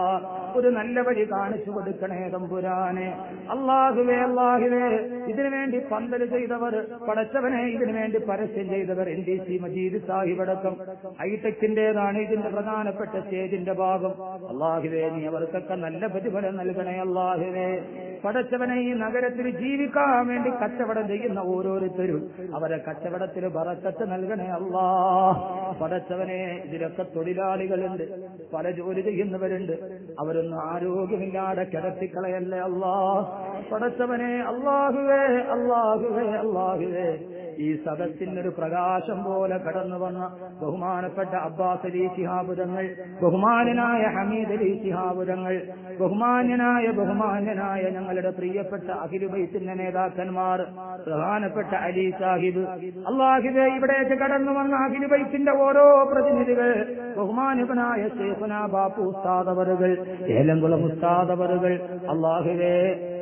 ഒരു നല്ല വഴി കാണിച്ചു കൊടുക്കണേ തമ്പുരാനെ. അള്ളാഹുവേ അള്ളാഹുവേ ഇതിനു വേണ്ടി പന്തൽ ചെയ്തവർ പടച്ചവനെ ഇതിനു വേണ്ടി പരസ്യം ചെയ്തവർ N D C Majeed Sahib അടക്കം. ഹൈടെക്കിന്റേതാണ് ഇതിന്റെ പ്രധാനപ്പെട്ട സ്റ്റേജിന്റെ ഭാഗം. അള്ളാഹുവേ നീ അവർക്കൊക്കെ നല്ല പ്രതിഫലം നൽകണേ അള്ളാഹുവേ പടച്ചവനെ ഈ നഗരത്തിൽ ജീവിക്കാൻ വേണ്ടി കച്ചവടം ചെയ്യുന്ന ഓരോരുത്തരും അവരെ കച്ചവടത്തിൽ പറക്കത്ത് നൽകണേ അള്ളാ പടച്ചവനെ ഇതിലൊക്കെ തൊഴിലാളികളുണ്ട്. പല ജോലി ചെയ്യുന്നവരുണ്ട്. അവരൊന്നും ആരോഗ്യമില്ലാതെ കിടത്തിക്കളയല്ലേ അള്ളാഹ്? പടച്ചവനെ അള്ളാഹുവേ അള്ളാഹുവേ അള്ളാഹുവേ. ഈ സദസ്സിനൊരു പ്രകാശം പോലെ കടന്നു വന്ന ബഹുമാനപ്പെട്ട അബ്ബാസ് അലി ശിഹാബുരങ്ങൾ ബഹുമാനനായ ഹമീദ് അലി ശിഹാബുരങ്ങൾ ബഹുമാന്യനായ ബഹുമാന്യനായ ഞങ്ങളുടെ പ്രിയപ്പെട്ട അഖിലുബൈത്തിന്റെ നേതാക്കന്മാർ പ്രധാനപ്പെട്ട അലി സാഹിബ്. അള്ളാഹിബെ ഇവിടേക്ക് കടന്നു വന്ന അഖിലുബൈത്തിന്റെ ഓരോ പ്രതിനിധികൾ ബഹുമാനകനായ ശേഖുന ബാപ്പു ഉസ്താദവറുകൾ ഏലംകുളം ഉസ്താദവറുകൾ അള്ളാഹിവേ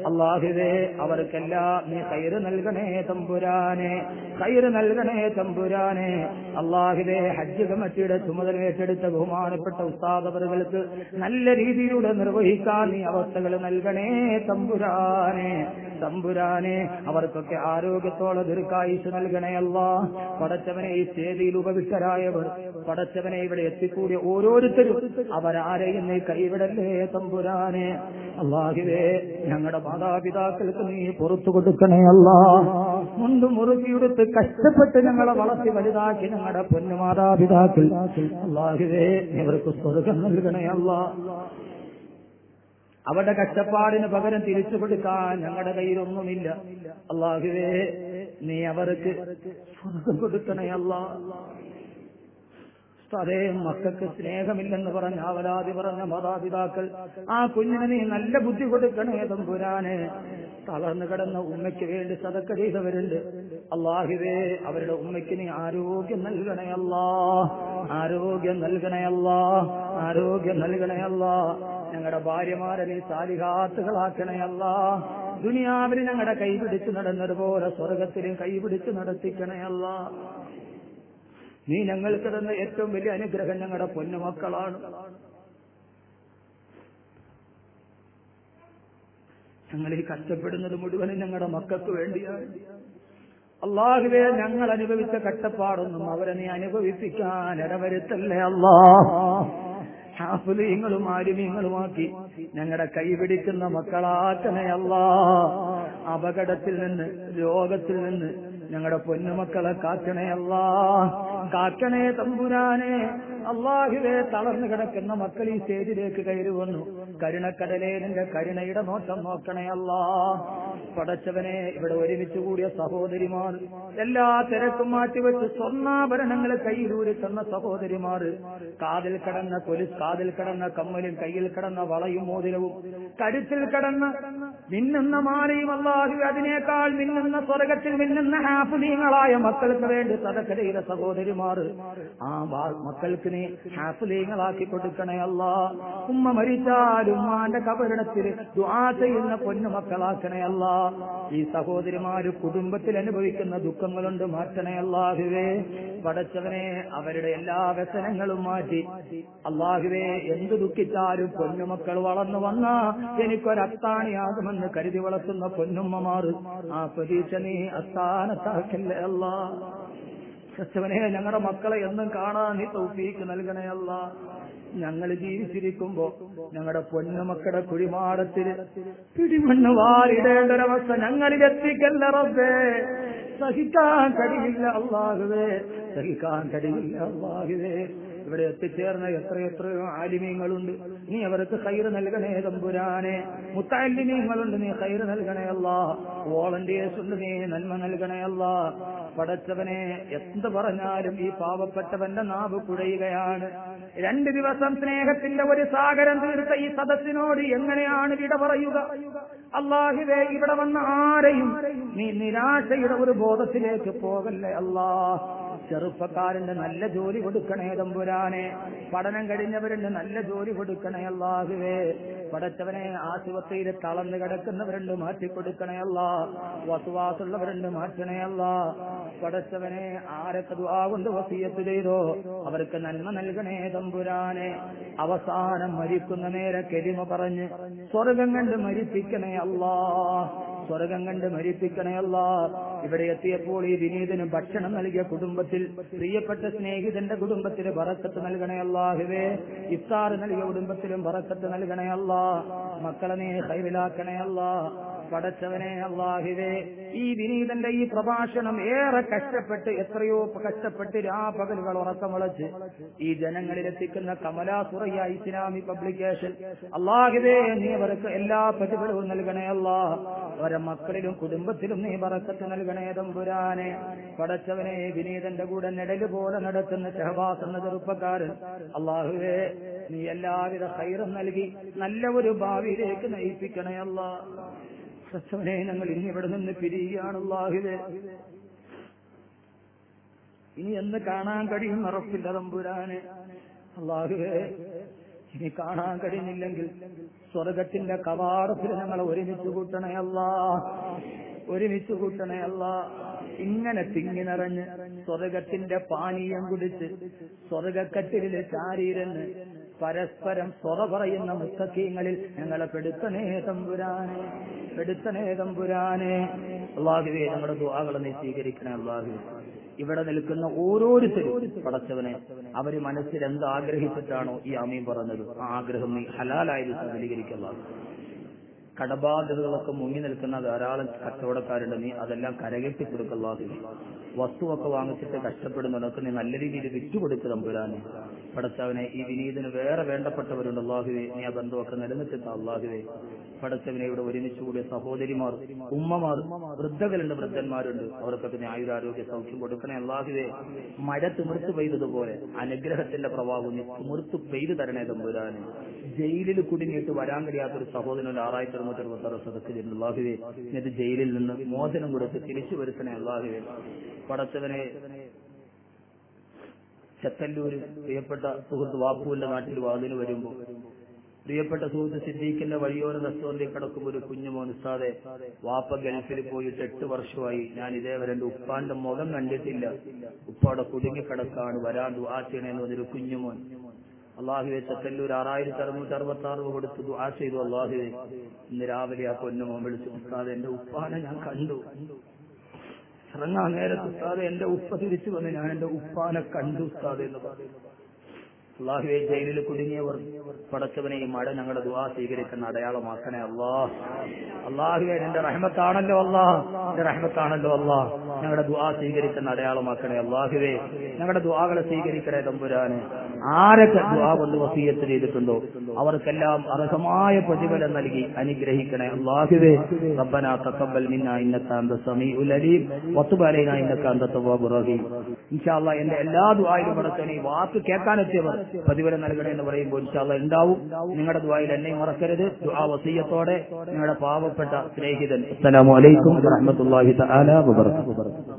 അള്ളാഹിവേ അവർക്കെല്ലാം നീ കയറ് നൽകണേ തമ്പുരാനെ കയറ് നൽകണേ തമ്പുരാനെ. അള്ളാഹിദേ ഹജ്ജ് കമ്മിറ്റിയുടെ ചുമതല ഏറ്റെടുത്ത ബഹുമാനപ്പെട്ട ഉസ്താദവറുകൾക്ക് നല്ല രീതിയിലൂടെ നിർവഹിക്കാൻ നീ അവസ്ഥകൾ നൽകണേ തമ്പുരാനെ. തമ്പുരാനെ അവർക്കൊക്കെ ആരോഗ്യത്തോടെ ദീർഘായുസ് നൽകണേ അല്ല പടച്ചവനെ ഈ സ്റ്റേജിയിൽ ഉപവിഷ്ടരായവർ പടച്ചവനെ ഇവിടെ എത്തിക്കൂടിയ ഓരോരുത്തരും അവരാരെയും നീ കൈവിടല്ലേ തമ്പുരാനെ. അള്ളാഹിവേ ഞങ്ങളുടെ മാതാപിതാക്കൾക്ക് നീ പുറത്തു കൊടുക്കണേ അല്ല. മുണ്ട് മുറുകിയെടുത്ത് കഷ്ടപ്പെട്ട് ഞങ്ങളെ വളർത്തി വലുതാക്കി ഞങ്ങളുടെ പൊന്നു മാതാപിതാക്കൾ. അല്ലാഹുവേ ഇവർക്ക് സ്വർഗം നൽകണേ അല്ല. അവരുടെ കഷ്ടപ്പാടിന് പകരം തിരിച്ചു കൊടുക്കാൻ ഞങ്ങളുടെ കയ്യിലൊന്നുമില്ല. അള്ളാഹുവേ നീ അവർക്ക് സ്വർഗം കൊടുക്കണേ അല്ല. അതേ മക്കൾക്ക് സ്നേഹമില്ലെന്ന് പറഞ്ഞ അവരാതി പറഞ്ഞ മാതാപിതാക്കൾ ആ കുഞ്ഞിന് നീ നല്ല ബുദ്ധി കൊടുക്കണേ തമ്പുരാന് തളർന്നു കിടന്ന ഉമ്മയ്ക്ക് വേണ്ടി സതക്ക ചെയ്തവരുണ്ട്. അള്ളാഹിവേ അവരുടെ ഉമ്മയ്ക്ക് നീ ആരോഗ്യം നൽകണേ അല്ലാ. ആരോഗ്യം നൽകണേ അല്ലാ. ആരോഗ്യം നൽകണേ അല്ലാ. ഞങ്ങളുടെ ഭാര്യമാരെ നീ സാലിഹാത്തുകളാക്കണേ അല്ലാ. ദുനിയാവിന് ഞങ്ങളുടെ കൈപിടിച്ച് നടന്നതുപോലെ സ്വർഗത്തിലും കൈപിടിച്ച് നടത്തിക്കണേ അല്ലാ. നീ ഞങ്ങൾക്ക് തന്ന ഏറ്റവും വലിയ അനുഗ്രഹം ഞങ്ങളുടെ പൊന്നുമക്കളാണ്. ഞങ്ങൾ ഈ കഷ്ടപ്പെടുന്നത് മുഴുവനും ഞങ്ങളുടെ മക്കൾക്ക് വേണ്ടിയാണ്. അള്ളാഹുവേ ഞങ്ങൾ അനുഭവിച്ച കഷ്ടപ്പാടൊന്നും അവരെ നീ അനുഭവിപ്പിക്കാൻ ഇടവരുത്തല്ലേ അള്ളാ? ഹാഫുലീങ്ങളും ആരുമീങ്ങളുമാക്കി ഞങ്ങളുടെ കൈപിടിക്കുന്ന മക്കളാക്കണേ അല്ലാ അപകടത്തിൽ നിന്ന് രോഗത്തിൽ നിന്ന് ഞങ്ങളുടെ പൊന്നുമക്കളെ കാക്കണേ അല്ലാ. കാക്കണേ തമ്പുരാനെ. അള്ളാഹുവേ തളർന്നു കിടക്കുന്ന മക്കൾ ഈ സ്റ്റേജിലേക്ക് കയറി വന്നു. കരുണക്കടലേ നിന്റെ കരുണയുടെ നോട്ടം നോക്കണേ അല്ലാ. പടച്ചവനെ ഇവിടെ ഒരുമിച്ച് കൂടിയ സഹോദരിമാർ എല്ലാ തിരക്കും മാറ്റിവെച്ച് സ്വർണാഭരണങ്ങൾ കയ്യിലൂരി തന്ന സഹോദരിമാർ കാതിൽ കടന്ന കൊലിസ് കാതിൽ കടന്ന കമ്മലും കയ്യിൽ കടന്ന വളയും മോതിരവും കരുത്തിൽ കടന്ന മിന്നുന്ന മാലയും അള്ളാഹു അതിനേക്കാൾ മിന്നുന്ന സ്വർഗത്തിൽ മിന്നുന്ന ഹാഫുദീങ്ങളായ മക്കൾക്ക് വേണ്ടി സദക്ക സഹോദരിമാർ ആ മക്കൾക്ക് ഹാഫുലീങ്ങളാക്കി കൊടുക്കണേ അല്ല. ഉമ്മ മരിച്ചാലും ഉമ്മാന്റെ കബരിടത്തിൽ ദുആ ചെയ്യുന്ന പൊന്നു മക്കളാക്കണേ അല്ല. ഈ സഹോദരിമാര് കുടുംബത്തിൽ അനുഭവിക്കുന്ന ദുഃഖങ്ങളുണ്ട് മാറ്റണേ അല്ലാഹുവേ. പടച്ചവനെ അവരുടെ എല്ലാ വ്യസനങ്ങളും മാറ്റി. അള്ളാഹുവേ എന്ത് ദുഃഖിച്ചാലും പൊന്നുമക്കൾ വളർന്നു വന്ന എനിക്കൊരത്താണിയാകുമെന്ന് കരുതി വളർത്തുന്ന പൊന്നുമ്മമാർ ആ പ്രതീക്ഷ നീ അസ്ഥാനത്താക്കല്ലേ അല്ലാ. ക്രിസ്തുവനെ ഞങ്ങളുടെ മക്കളെ എന്നും കാണാൻ നീ തൗഫീക്ക് നൽകണേ ഞങ്ങൾ ജീവിച്ചിരിക്കുമ്പോ ഞങ്ങളുടെ പൊന്നുമക്കളുടെ കുഴിമാടത്തിൽ പിടിമണ്ണ് വാരിടേണ്ട ഒരവസ്ഥ ഞങ്ങളിൽ എത്തിക്കല്ല റബ്ബേ. സഹിക്കാൻ കഴിയില്ല അള്ളാഹുവേ സഹിക്കാൻ കഴിയില്ല അള്ളാഹുവേ ഇവിടെ എത്തിച്ചേർന്ന എത്രയെത്രയോ ആലിമീങ്ങളുണ്ട്. നീ അവർക്ക് കയറ് നൽകണേ തമ്പുരാനെ. മുത്താലിമീങ്ങളുണ്ട് നീ കയറ് നൽകണേ വോളണ്ടിയേഴ്സ് ഉണ്ട് നീ നന്മ നൽകണേ പടച്ചവനെ എന്ത് പറഞ്ഞാലും ഈ പാവപ്പെട്ടവന്റെ നാവ് കുഴയുകയാണ്. രണ്ട് ദിവസം സ്നേഹത്തിന്റെ ഒരു സാഗരം തീർത്ത ഈ സദസ്സിനോട് എങ്ങനെയാണ് വിട പറയുക? അള്ളാഹിവേ ഇവിടെ വന്ന ആരെയും നീ നിരാശയുടെ ഒരു ബോധത്തിലേക്ക് പോകല്ലേ അല്ലാ? ചെറുപ്പക്കാരന്റെ നല്ല ജോലി കൊടുക്കണേ തമ്പുരാനെ. പഠനം കഴിഞ്ഞവരുണ്ട് നല്ല ജോലി കൊടുക്കണേ അല്ലാഹുവേ. പടച്ചവനെ ആശുപത്രിയിൽ തളർന്നു കിടക്കുന്നവരുണ്ട് മാറ്റിക്കൊടുക്കണയല്ല വസുവാസുള്ളവരുണ്ട് മാറ്റണയല്ല പടച്ചവനെ ആരൊക്കെ കൊണ്ട് വസീയത്ത് ചെയ്തോ അവർക്ക് നന്മ നൽകണേ തമ്പുരാനെ. അവസാനം മരിക്കുന്ന നേരെ കെരിമ പറഞ്ഞ് സ്വർഗം കണ്ട് മരിപ്പിക്കണേ അല്ലാ. സ്വർഗം കണ്ട് മരിപ്പിക്കണേ അല്ലാ. ഇവിടെ എത്തിയപ്പോൾ ഈ വിനീതന് ഭക്ഷണം നൽകിയ കുടുംബത്തിൽ പ്രിയപ്പെട്ട സ്നേഹിതന്റെ കുടുംബത്തിന് പറക്കത്ത് നൽകണേ അല്ലാഹുവേ. ഇഫ്താർ നൽകിയ കുടുംബത്തിലും പറക്കത്ത് നൽകണേ അല്ലാ. മക്കളെ നീ ഹൈവിലാക്കണേ അല്ലാ പടച്ചവനെ അള്ളാഹിവേ ഈ വിനീതന്റെ ഈ പ്രഭാഷണം ഏറെ കഷ്ടപ്പെട്ട് എത്രയോ കഷ്ടപ്പെട്ട് രാപകലുകൾ ഉറക്കമുളച്ച് ഈ ജനങ്ങളിലെത്തിക്കുന്ന കമലാ കമലാസുറയ ഇസ്ലാമി പബ്ലിക്കേഷൻ. അള്ളാഹിവേ നീ അവർക്ക് എല്ലാ പ്രതിഫലവും നൽകണേ അല്ലാ അവരെ മക്കളിലും കുടുംബത്തിലും നീ പറക്കത്ത് നൽകണേ തമ്പുരാനെ. പടച്ചവനെ വിനീതന്റെ കൂടെ നെടൽ പോലെ നടത്തുന്ന ഷഹബാസ് എന്ന ചെറുപ്പക്കാരൻ. അള്ളാഹുവേ നീ എല്ലാവിധ ഹൈറും നൽകി നല്ല ഒരു ഭാവിയിലേക്ക് നയിപ്പിക്കണേ അല്ലാ പ്രസവനെ ഞങ്ങൾ ഇനി ഇവിടെ നിന്ന് പിരിയുകയാണ് അള്ളാഹുവേ? ഇനി എന്ന് കാണാൻ കഴിയും ഉറപ്പില്ല തമ്പുരാന് അള്ളാഹുവേ ഇനി കാണാൻ കഴിയുന്നില്ലെങ്കിൽ സ്വർഗത്തിന്റെ കവാടത്തിൽ ഞങ്ങളെ ഒരുമിച്ച് കൂട്ടണേ അല്ല. ഒരുമിച്ച് കൂട്ടണേ അല്ല. ഇങ്ങനെ തിങ്ങി നിറഞ്ഞ് സ്വർഗത്തിന്റെ പാനീയം കുടിച്ച് സ്വർഗക്കട്ടിലെ ചാരീരന്ന് പരസ്പരം സ്വത പറയുന്ന മുത്തക്കീങ്ങളിൽ ഞങ്ങളെ പെടുത്തണേ തമ്പുരാനെ പെടുത്തണേ തമ്പുരാനെ. അള്ളാഹുവേ നമ്മുടെ ദുആകളെ നീ സ്വീകരിക്കണേ അള്ളാഹുവേ. ഇവിടെ നിൽക്കുന്ന ഓരോരുത്തരും പടച്ചവനെ അവർ മനസ്സിൽ എന്ത് ആഗ്രഹിച്ചിട്ടാണോ ഈ അമീൻ പറഞ്ഞത്? ആ ആഗ്രഹം നീ ഹലാലായത് സബലീകരിക്കുക കടബാധ്യതകളൊക്കെ മുങ്ങി നിൽക്കുന്ന ധാരാളം കച്ചവടക്കാരുണ്ട്. നീ അതെല്ലാം കരകെട്ടി കൊടുക്കല്ലാതെ വസ്തുവൊക്കെ വാങ്ങിച്ചിട്ട് കഷ്ടപ്പെടുന്നവർക്ക് നീ നല്ല രീതിയിൽ വിറ്റുകൊടുക്ക് തമ്പുരാനെ പടച്ചവനെ ഈ വിനീതിന് വേറെ വേണ്ടപ്പെട്ടവരുണ്ട്. അള്ളാഹുവേ നീ ആ ബന്ധമൊക്കെ നിലനിർത്തുന്ന അള്ളാഹുവേ. പടച്ചവനെ ഇവിടെ ഒരുമിച്ച് കൂടിയ സഹോദരിമാർ ഉമ്മമാർ വൃദ്ധകളുണ്ട് വൃദ്ധന്മാരുണ്ട്. അവർക്കൊക്കെ നീ ആയുരാരോഗ്യ സൗഖ്യം കൊടുക്കണേ അള്ളാഹുവേ. മഴ തിമിർത്ത് പെയ്തതുപോലെ അനുഗ്രഹത്തിന്റെ പ്രവാഹം നീ തിമിർത്ത് പെയ്തു തരണേ തമ്പുരാനെ ജയിലിൽ കുടുങ്ങിയിട്ട് വരാൻ കഴിയാത്തൊരു സഹോദരൻ ആറായിരത്തി അറുന്നൂറ്റി അറുപത്തി ആറ് സദസ്സിൽ അള്ളാഹുവേ. എന്നിട്ട് ജയിലിൽ നിന്ന് മോചനം കൊടുത്ത് തിരിച്ചു വരുത്തണേ അള്ളാഹുവേ. പടച്ചവനെ ചെത്തല്ലൂര് പ്രിയപ്പെട്ട സുഹൃത്ത് വാപ്പുവിന്റെ നാട്ടിൽ വാതിന് വരുമ്പോൾ പ്രിയപ്പെട്ട സുഹൃത്ത് സിദ്ദീഖിന്റെ വഴിയോര റെസ്റ്റോറന്റിൽ കിടക്കുമ്പോൾ ഒരു കുഞ്ഞു മോനുസാതെ വാപ്പ ഗൾഫിൽ പോയിട്ട് എട്ട് വർഷമായി. ഞാൻ ഇതേവരെ എന്റെ ഉപ്പാന്റെ മുഖം കണ്ടിട്ടില്ല. ഉപ്പാടെ കുടുങ്ങിക്കിടക്കാണ് വരാൻ ദുആ ചെയ്യണമെന്ന് പറഞ്ഞൊരു കുഞ്ഞുമോൻ അള്ളാഹുവെ ചത്തല്ലൂർ ആറായിരത്തി അറുന്നൂറ്റി അറുപത്തി ആറ് കൊടുത്ത് ദുആ ചെയ്തു അള്ളാഹുവെ. ഇന്ന് രാവിലെ ആ പൊന്നുമോൻ വിളിച്ചു ഉസ്താദെ എന്റെ ഉപ്പാനെ ഞാൻ കണ്ടു. ഇറങ്ങാൻ നേരത്ത് ഉസ്താദെ എന്റെ ഉപ്പ തിരിച്ചു വന്ന്. ഞാൻ എന്റെ ഉപ്പാനെ കണ്ടു ഉസ്താദെ എന്ന് പറഞ്ഞു. അള്ളാഹുവെ ജയിലിൽ കുടുങ്ങിയവർ പടച്ചവനെ ഈ മഴ ഞങ്ങളുടെ ദുവാ സ്വീകരിക്കുന്ന അടയാളമാക്കണേ അള്ളാഹ് അള്ളാഹുവെ എന്റെ റഹ്മത്താണല്ലോ അള്ളാഹ് എന്റെ റഹ്മത്താണല്ലോ അള്ളാഹ് ഞങ്ങളുടെ ദുവാ സ്വീകരിക്കുന്ന അടയാളമാക്കണേ അള്ളാഹുവെ. ഞങ്ങളുടെ ദുവാകളെ സ്വീകരിക്കണേ തമ്പുരാന്. ആരൊക്കെ ദുവാ കൊണ്ട് വസീയത്ത് ചെയ്തിട്ടുണ്ടോ? അവർക്കെല്ലാം അർഹമായ പ്രതിഫലം നൽകി അനുഗ്രഹിക്കണേ. അള്ളാഹുവേ റബ്ബന തഖബ്ബൽ മിന്നാ ഇന്നക അന്ത സമീഉൽ അലീം. വതുബ് അലൈനാ ഇന്നക അന്ത തവ്വാബുർ റഹീം. എന്റെ എല്ലാ ദുആയിലും പടത്തേനെ വാക്ക് കേൾക്കാനെത്തിയവർ പ്രതിഫലം നൽകണേ എന്ന് പറയുമ്പോൾ ഇൻഷാല്ല ഉണ്ടാവും. നിങ്ങളുടെ ദുആയിൽ എന്നെ മറക്കരുത്. ദുആ വസീയത്തോടെ നിങ്ങളുടെ പാവപ്പെട്ട സ്നേഹിതൻ. അസ്സലാമു അലൈക്കും വറഹ്മത്തുള്ളാഹി തആല വബറകാതുഹു.